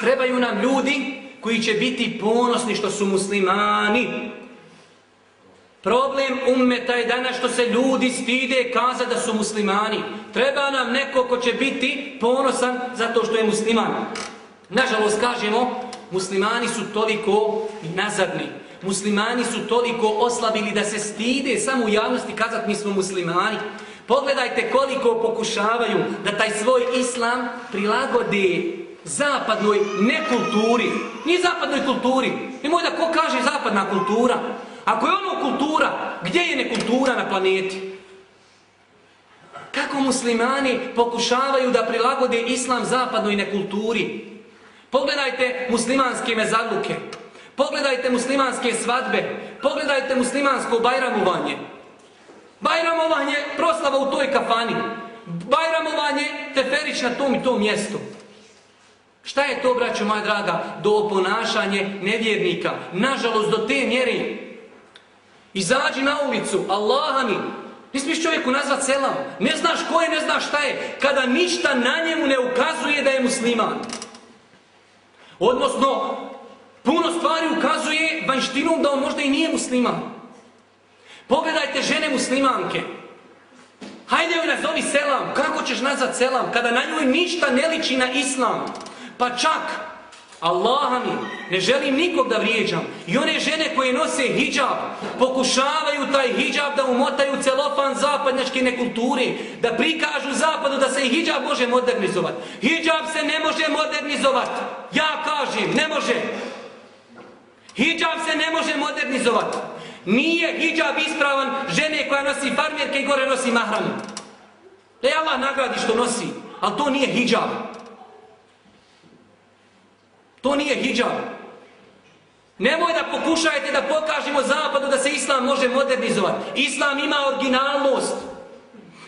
trebaju nam ljudi koji će biti ponosni što su muslimani. Problem ummeta je danas što se ljudi stide kaza da su muslimani. Treba nam neko ko će biti ponosan zato što je musliman. Nažalost kažemo, muslimani su toliko nazadni. Muslimani su toliko oslabili da se stide samo u javnosti kazati mi smo muslimani. Pogledajte koliko pokušavaju da taj svoj islam prilagode zapadnoj nekulturi. Nije zapadnoj kulturi. Nemoj da ko kaže zapadna kultura. Ako je ono kultura, gdje je nekultura na planeti? Kako muslimani pokušavaju da prilagode islam zapadnoj nekulturi? Pogledajte muslimanske mezadluke. Pogledajte muslimanske svadbe. Pogledajte muslimansko bajramovanje. Bajramovanje proslava u toj kafani. Bajramovanje teferić na tom i tom mjestu. Šta je to, braćo moja draga? Do oponašanje nevjernika. Nažalost, do te mjere Izađi na ulicu, Allaha mi. Ne smiješ čovjeku nazvat selam. Ne znaš ko je, ne znaš šta je. Kada ništa na njemu ne ukazuje da je musliman. Odnosno, puno stvari ukazuje vanštinom da on možda i nije musliman. Pogledajte žene muslimanke. Hajde joj nazovi selam. Kako ćeš nazvat selam? Kada na njoj ništa ne liči na islam. Pa čak Allaha mi, ne želim nikog da vrijeđam. I one žene koje nose hijab, pokušavaju taj hijab da umotaju celofan zapadnjačke nekulture, da prikažu zapadu da se i hijab može modernizovati. Hijab se ne može modernizovati. Ja kažem, ne može. Hijab se ne može modernizovati. Nije hijab ispravan žene koja nosi farmjerke i gore nosi mahramu. Da je Allah nagradi što nosi, ali to nije hijab. To nije hijab. Nemoj da pokušajte da pokažemo zapadu da se islam može modernizovati. Islam ima originalnost.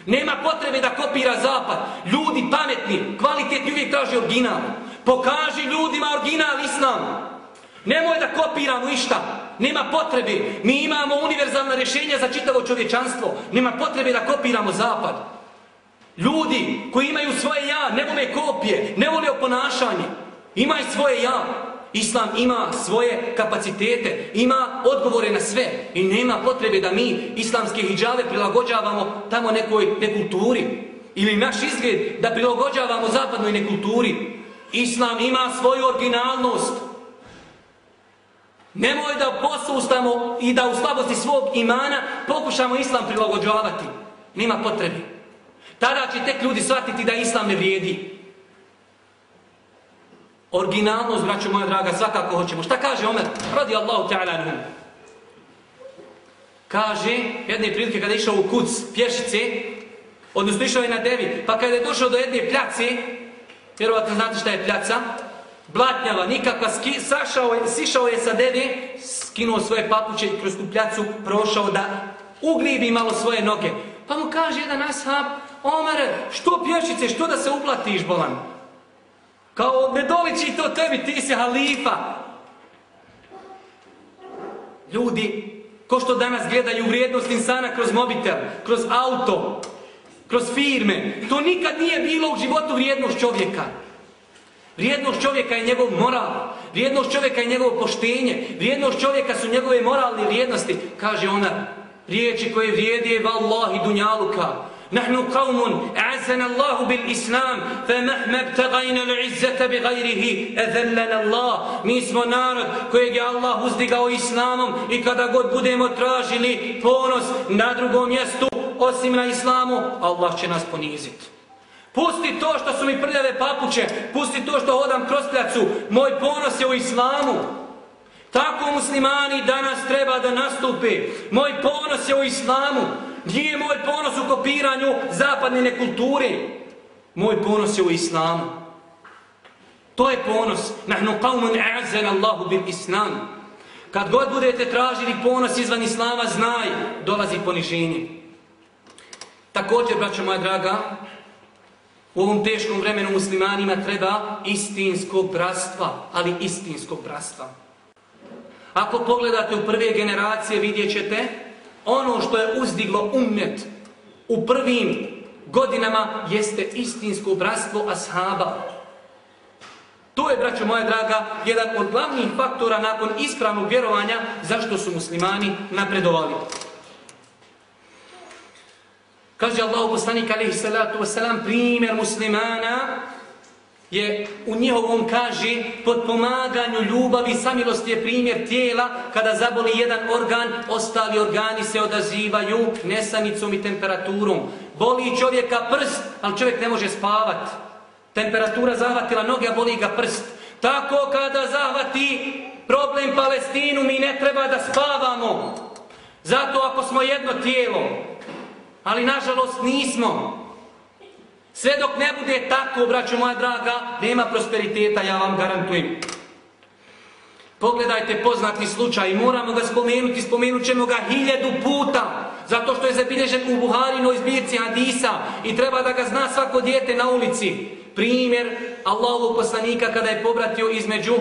Nema potrebe da kopira zapad. Ljudi pametni, kvalitetni uvijek traže original. Pokaži ljudima original islam. Nemoj da kopiramo išta. Nema potrebe. Mi imamo univerzalna rješenja za čitavo čovječanstvo. Nema potrebe da kopiramo zapad. Ljudi koji imaju svoje ja, ne vole kopije, ne vole oponašanje. Imaj svoje ja. Islam ima svoje kapacitete, ima odgovore na sve i nema potrebe da mi islamske hijjave prilagođavamo tamo nekoj nekulturi. ili naš izgled da prilagođavamo zapadnoj nekulturi. Islam ima svoju originalnost. Nemoj da posustamo i da u slabosti svog imana pokušamo Islam prilagođavati. Nema potrebe. Tada će tek ljudi shvatiti da Islam ne vrijedi. Originalnost, braćo moja draga, svakako hoćemo. Šta kaže Omer? Radi Allahu ta'ala anhum. Kaže, jedne prilike kada je išao u kuc pješice, odnosno išao je na devi, pa kada je došao do jedne pljace, vjerovatno znate šta je pljaca, blatnjava, nikakva, ski, sašao je, sišao je sa devi, skinuo svoje papuće i kroz tu pljacu prošao da uglibi malo svoje noge. Pa mu kaže jedan ashab, Omere, što pješice, što da se uplatiš, bolan? Kao, ne doliči to tebi, ti si halifa. Ljudi, ko što danas gledaju vrijednost insana kroz mobitel, kroz auto, kroz firme, to nikad nije bilo u životu vrijednost čovjeka. Vrijednost čovjeka je njegov moral, vrijednost čovjeka je njegovo poštenje, vrijednost čovjeka su njegove moralne vrijednosti. Kaže ona, riječi koje vrijedi vallahi dunjaluka. نحن قوم أعزنا الله بالإسلام فمهما ابتغينا العزة بغيره أذلنا الله Mi smo narod kojeg je Allah uzdigao islamom i kada god budemo tražili ponos na drugom mjestu osim na islamu, Allah će nas poniziti. Pusti to što su mi prljave papuće, pusti to što hodam kroz pljacu, moj ponos je u islamu. Tako muslimani danas treba da nastupe. Moj ponos je u islamu. Nije moj ponos u kopiranju zapadne kulture. Moj ponos je u islamu. To je ponos. Nahnu a'azzan Allahu bil islam. Kad god budete tražili ponos izvan islama, znaj, dolazi poniženje. Također, braćo moja draga, u ovom teškom vremenu muslimanima treba istinskog bratstva, ali istinskog bratstva. Ako pogledate u prve generacije vidjet ćete ono što je uzdiglo ummet u prvim godinama jeste istinsko bratstvo ashaba. To je, braćo moja draga, jedan od glavnih faktora nakon ispravnog vjerovanja zašto su muslimani napredovali. Kaže Allah poslanik alaihi salatu wasalam, primjer muslimana je u njihovom kaže pod pomaganju ljubavi samilosti je primjer tijela. Kada zaboli jedan organ ostali organi se odazivaju nesanicom i temperaturom. Boli čovjeka prst ali čovjek ne može spavat. Temperatura zahvatila noge a boli ga prst. Tako kada zahvati problem Palestinu mi ne treba da spavamo. Zato ako smo jedno tijelo ali nažalost nismo. Sve dok ne bude tako, braćo moja draga, nema prosperiteta, ja vam garantujem. Pogledajte poznati slučaj, moramo ga spomenuti, spomenut ćemo ga hiljadu puta, zato što je zabilježen u Buharinoj zbirci Hadisa i treba da ga zna svako dijete na ulici. Primjer Allahovog poslanika kada je pobratio između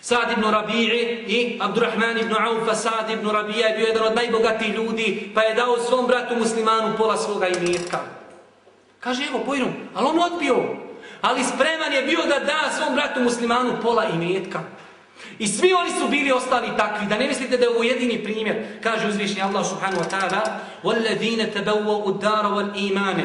Sad ibn Rabi'i i Abdurrahman ibn Aufa, Sad ibn Rabi'a je bio jedan od najbogatijih ljudi, pa je dao svom bratu muslimanu pola svoga imetka. Kaže, evo, pojnu, ali on odbio. Ali spreman je bio da da svom bratu muslimanu pola imetka. I svi oni su bili ostali takvi, da ne mislite da je ovo jedini primjer. Kaže uzvišnji Allah subhanahu wa ta'ala وَالَّذِينَ تَبَوَّوا الدَّارَ وَالْإِيمَانِ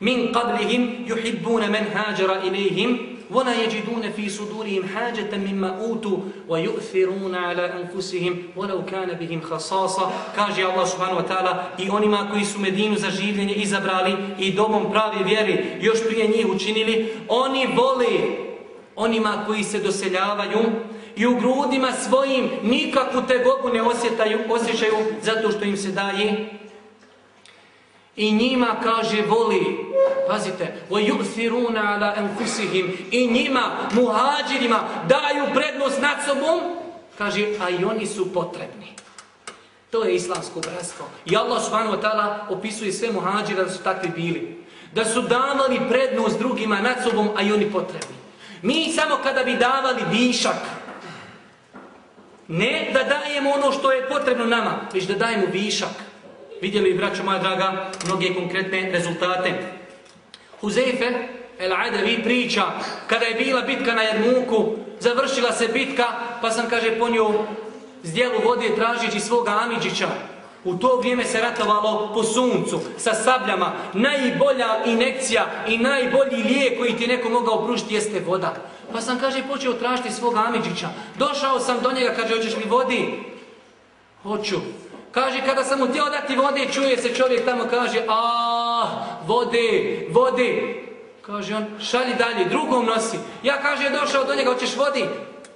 مِنْ قَبْلِهِمْ يُحِبُّونَ مَنْ هَاجَرَ إِلَيْهِمْ ولا يجدون في صدورهم حاجة مما أوتوا ويؤثرون على أنفسهم ولو كان بهم خصاصة kaže Allah subhanahu wa ta'ala i onima koji su Medinu za življenje izabrali i domom pravi vjeri još prije njih učinili oni vole onima koji se doseljavaju i u grudima svojim nikakvu tegobu ne osjetaju, osjećaju zato što im se daje i njima kaže voli pazite وَيُؤْثِرُونَ عَلَى أَنْفُسِهِمْ i njima, muhađirima daju prednost nad sobom kaže, a i oni su potrebni to je islamsko bratstvo i Allah subhanahu wa ta'ala opisuje sve muhađire da su takvi bili da su davali prednost drugima nad sobom a i oni potrebni mi samo kada bi davali višak ne da dajemo ono što je potrebno nama već da dajemo višak vidjeli, braćo moja draga, mnoge konkretne rezultate. Huzeife el-Adavi priča, kada je bila bitka na Jermuku, završila se bitka, pa sam, kaže, ponio zdjelu vode tražići svoga Amidžića. U to vrijeme se ratovalo po suncu, sa sabljama. Najbolja inekcija i najbolji lijek koji ti neko mogao pružiti jeste voda. Pa sam, kaže, počeo tražiti svog Amidžića. Došao sam do njega, kaže, hoćeš li vodi? Hoću. Kaže, kada sam mu htio dati vode, čuje se čovjek tamo, kaže, a vode, vode. Kaže on, šalji dalje, drugom nosi. Ja, kaže, došao do njega, hoćeš vodi?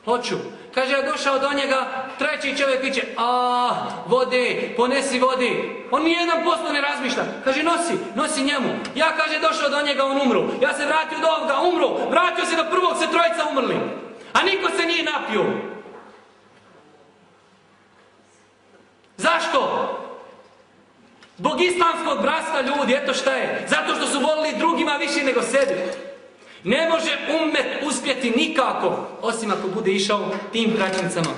Hoću. Kaže, ja došao do njega, treći čovjek viće, a vode, ponesi vodi. On nijedan posto ne razmišlja. Kaže, nosi, nosi njemu. Ja, kaže, došao do njega, on umru. Ja se vratio do ovoga, umru. Vratio se do prvog, se trojica umrli. A niko se nije napio. Zašto? Zbog islamskog bratstva ljudi, eto šta je. Zato što su volili drugima više nego sebi. Ne može umet uspjeti nikako, osim ako bude išao tim kraćnicama.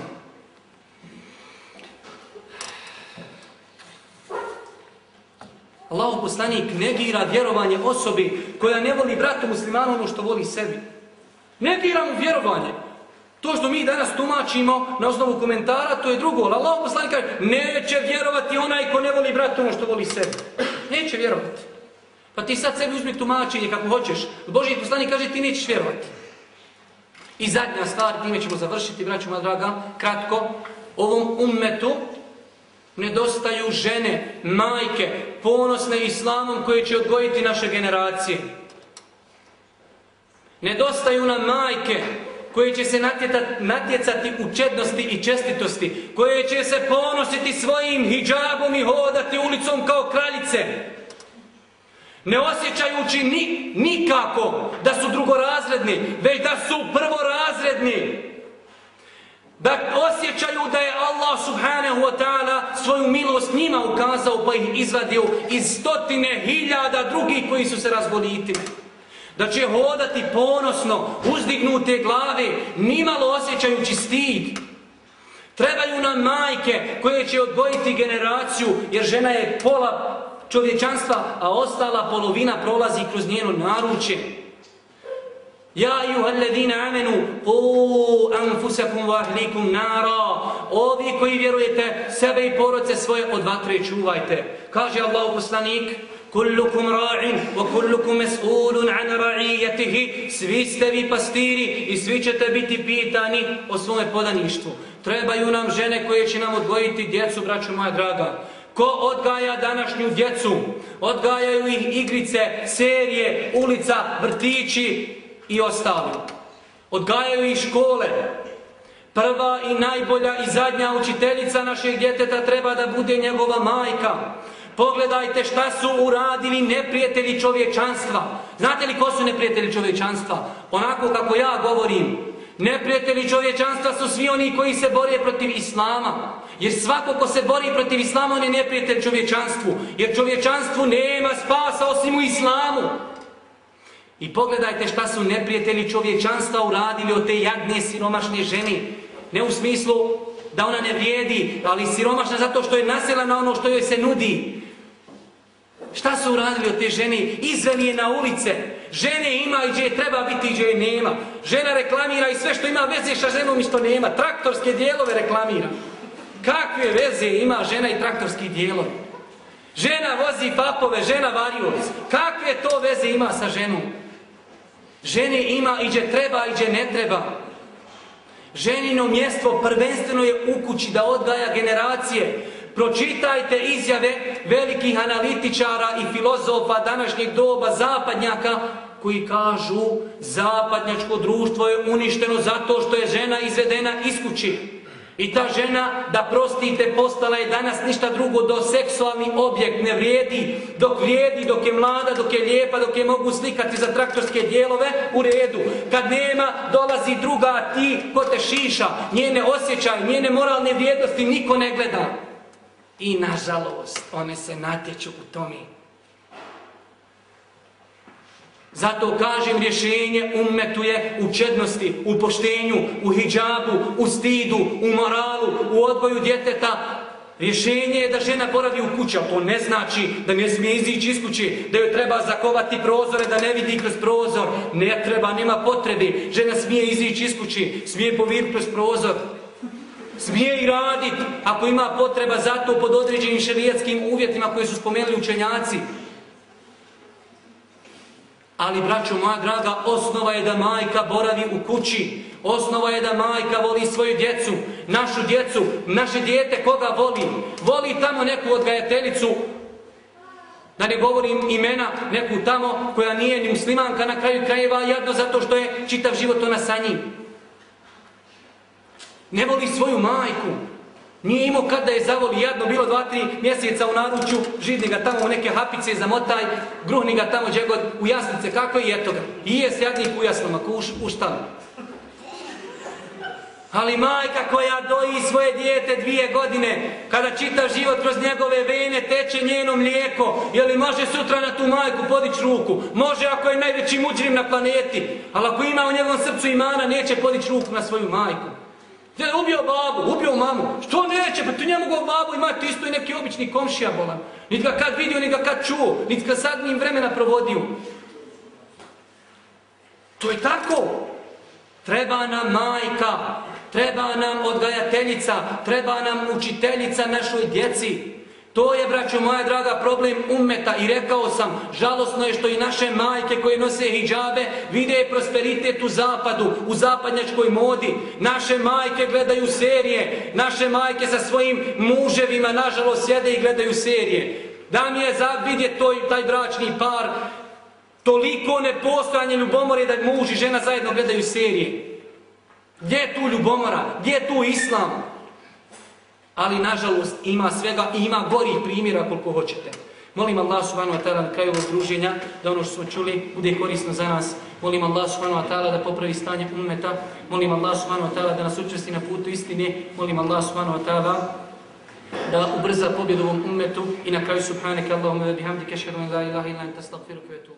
Allahov poslanik negira vjerovanje osobi koja ne voli bratu muslimanu ono što voli sebi. Negira mu vjerovanje. To što mi danas tumačimo na osnovu komentara, to je drugo. Allah poslanik kaže, neće vjerovati onaj ko ne voli bratu ono što voli sebi. Neće vjerovati. Pa ti sad sebi uzmi tumačenje kako hoćeš. Boži poslanik kaže, ti nećeš vjerovati. I zadnja stvar, time ćemo završiti, braću moja draga, kratko, ovom ummetu nedostaju žene, majke, ponosne islamom koje će odgojiti naše generacije. Nedostaju nam majke koje će se natjecati u čednosti i čestitosti, koje će se ponositi svojim hijabom i hodati ulicom kao kraljice. Ne osjećajući ni, nikako da su drugorazredni, već da su prvorazredni. Da osjećaju da je Allah subhanahu wa ta'ala svoju milost njima ukazao pa ih izvadio iz stotine hiljada drugih koji su se razbolitili. Da će hodati ponosno, uzdignute glave, nimalo osjećajući stid. Trebaju nam majke koje će odgojiti generaciju, jer žena je pola čovječanstva, a ostala polovina prolazi kroz njeno naručje. Ja juhalladina amenu, qu anfusakum wa ahlikum nara. Ovi koji vjerujete, sebe i poroce svoje od vatre čuvajte. Kaže Allah poslanik, Kullukum ra'in wa kullukum mas'ulun an ra'iyatihi. Svi ste vi pastiri i svi ćete biti pitani o svome podaništvu. Trebaju nam žene koje će nam odgojiti djecu, braću moja draga. Ko odgaja današnju djecu? Odgajaju ih igrice, serije, ulica, vrtići i ostali. Odgajaju ih škole. Prva i najbolja i zadnja učiteljica našeg djeteta treba da bude njegova majka. Pogledajte šta su uradili neprijatelji čovječanstva. Znate li ko su neprijatelji čovječanstva? Onako kako ja govorim. Neprijatelji čovječanstva su svi oni koji se bore protiv Islama. Jer svako ko se bori protiv Islama, on je neprijatelj čovječanstvu. Jer čovječanstvu nema spasa osim u Islamu. I pogledajte šta su neprijatelji čovječanstva uradili od te jadne siromašne žene. Ne u smislu da ona ne vrijedi, ali siromašna zato što je nasela na ono što joj se nudi. Šta su uradili od te žene? Izveli je na ulice. Žene ima i gdje treba biti i gdje nema. Žena reklamira i sve što ima veze sa ženom i što nema. Traktorske dijelove reklamira. Kakve veze ima žena i traktorski dijelovi? Žena vozi papove, žena varioc. Kakve to veze ima sa ženom? Žene ima i gdje treba i gdje ne treba. Ženino mjesto prvenstveno je u kući da odgaja generacije. Pročitajte izjave velikih analitičara i filozofa današnjeg doba zapadnjaka koji kažu zapadnjačko društvo je uništeno zato što je žena izvedena iz kući. I ta žena, da prostite, postala je danas ništa drugo do seksualni objekt, ne vrijedi. Dok vrijedi, dok je mlada, dok je lijepa, dok je mogu slikati za traktorske dijelove, u redu. Kad nema, dolazi druga, ti ko te šiša, njene osjećaje, njene moralne vrijednosti niko ne gleda. I nažalost, one se natječu u tome. Zato kažem rješenje ummetuje u čednosti, u poštenju, u hijabu, u stidu, u moralu, u odgoju djeteta. Rješenje je da žena boravi u kuća. To ne znači da ne smije izići iz kuće, da joj treba zakovati prozore, da ne vidi kroz prozor. Ne treba, nema potrebe. Žena smije izići iz kuće, smije poviriti kroz prozor. Smije i raditi ako ima potreba za to pod određenim šerijatskim uvjetima koje su spomenuli učenjaci. Ali, braćo moja draga, osnova je da majka boravi u kući. Osnova je da majka voli svoju djecu, našu djecu, naše dijete koga voli. Voli tamo neku odgajateljicu, da ne govorim imena, neku tamo koja nije ni muslimanka na kraju krajeva, jedno zato što je čitav život ona sa njim. Ne voli svoju majku. Nije imao kad da je zavoli jedno, bilo dva, tri mjeseca u naručju, židni ga tamo u neke hapice, zamotaj, gruhni ga tamo gdje god, u jasnice, kako i eto ga. I je sjadnik u jasnom, ako uš, uštali. Ali majka koja doji svoje dijete dvije godine, kada čitav život kroz njegove vene teče njeno mlijeko, je li može sutra na tu majku podići ruku? Može ako je najveći muđrim na planeti, ali ako ima u njegovom srcu imana, neće podići ruku na svoju majku. Je ubio babu, ubio mamu. Što neće? Pa tu njemu go babu imati isto i neki obični komšija bolan. Niti ga kad vidio, niti ga kad čuo, niti ga sad njim vremena provodio. To je tako. Treba nam majka, treba nam odgajateljica, treba nam učiteljica našoj djeci. To je, braćo moja draga, problem ummeta i rekao sam, žalosno je što i naše majke koje nose hijabe vide prosperitet u zapadu, u zapadnjačkoj modi. Naše majke gledaju serije, naše majke sa svojim muževima, nažalost, sjede i gledaju serije. Da mi je za vidjeti taj bračni par, toliko nepostojanje ljubomore da muž i žena zajedno gledaju serije. Gdje je tu ljubomora? Gdje je tu islam? Ali, nažalost, ima svega i ima gorih primjera koliko hoćete. Molim Allah subhanahu wa ta'ala na kraju ovog druženja da ono što smo čuli bude korisno za nas. Molim Allah subhanahu wa ta'ala da popravi stanje ummeta. Molim Allah subhanahu wa ta'ala da nas učesti na putu istine. Molim Allah subhanahu wa ta'ala da ubrza pobjedu ovom ummetu i na kraju subhanaka Allahumma bihamdika ashhadu an la ilaha illa anta astaghfiruka wa atubu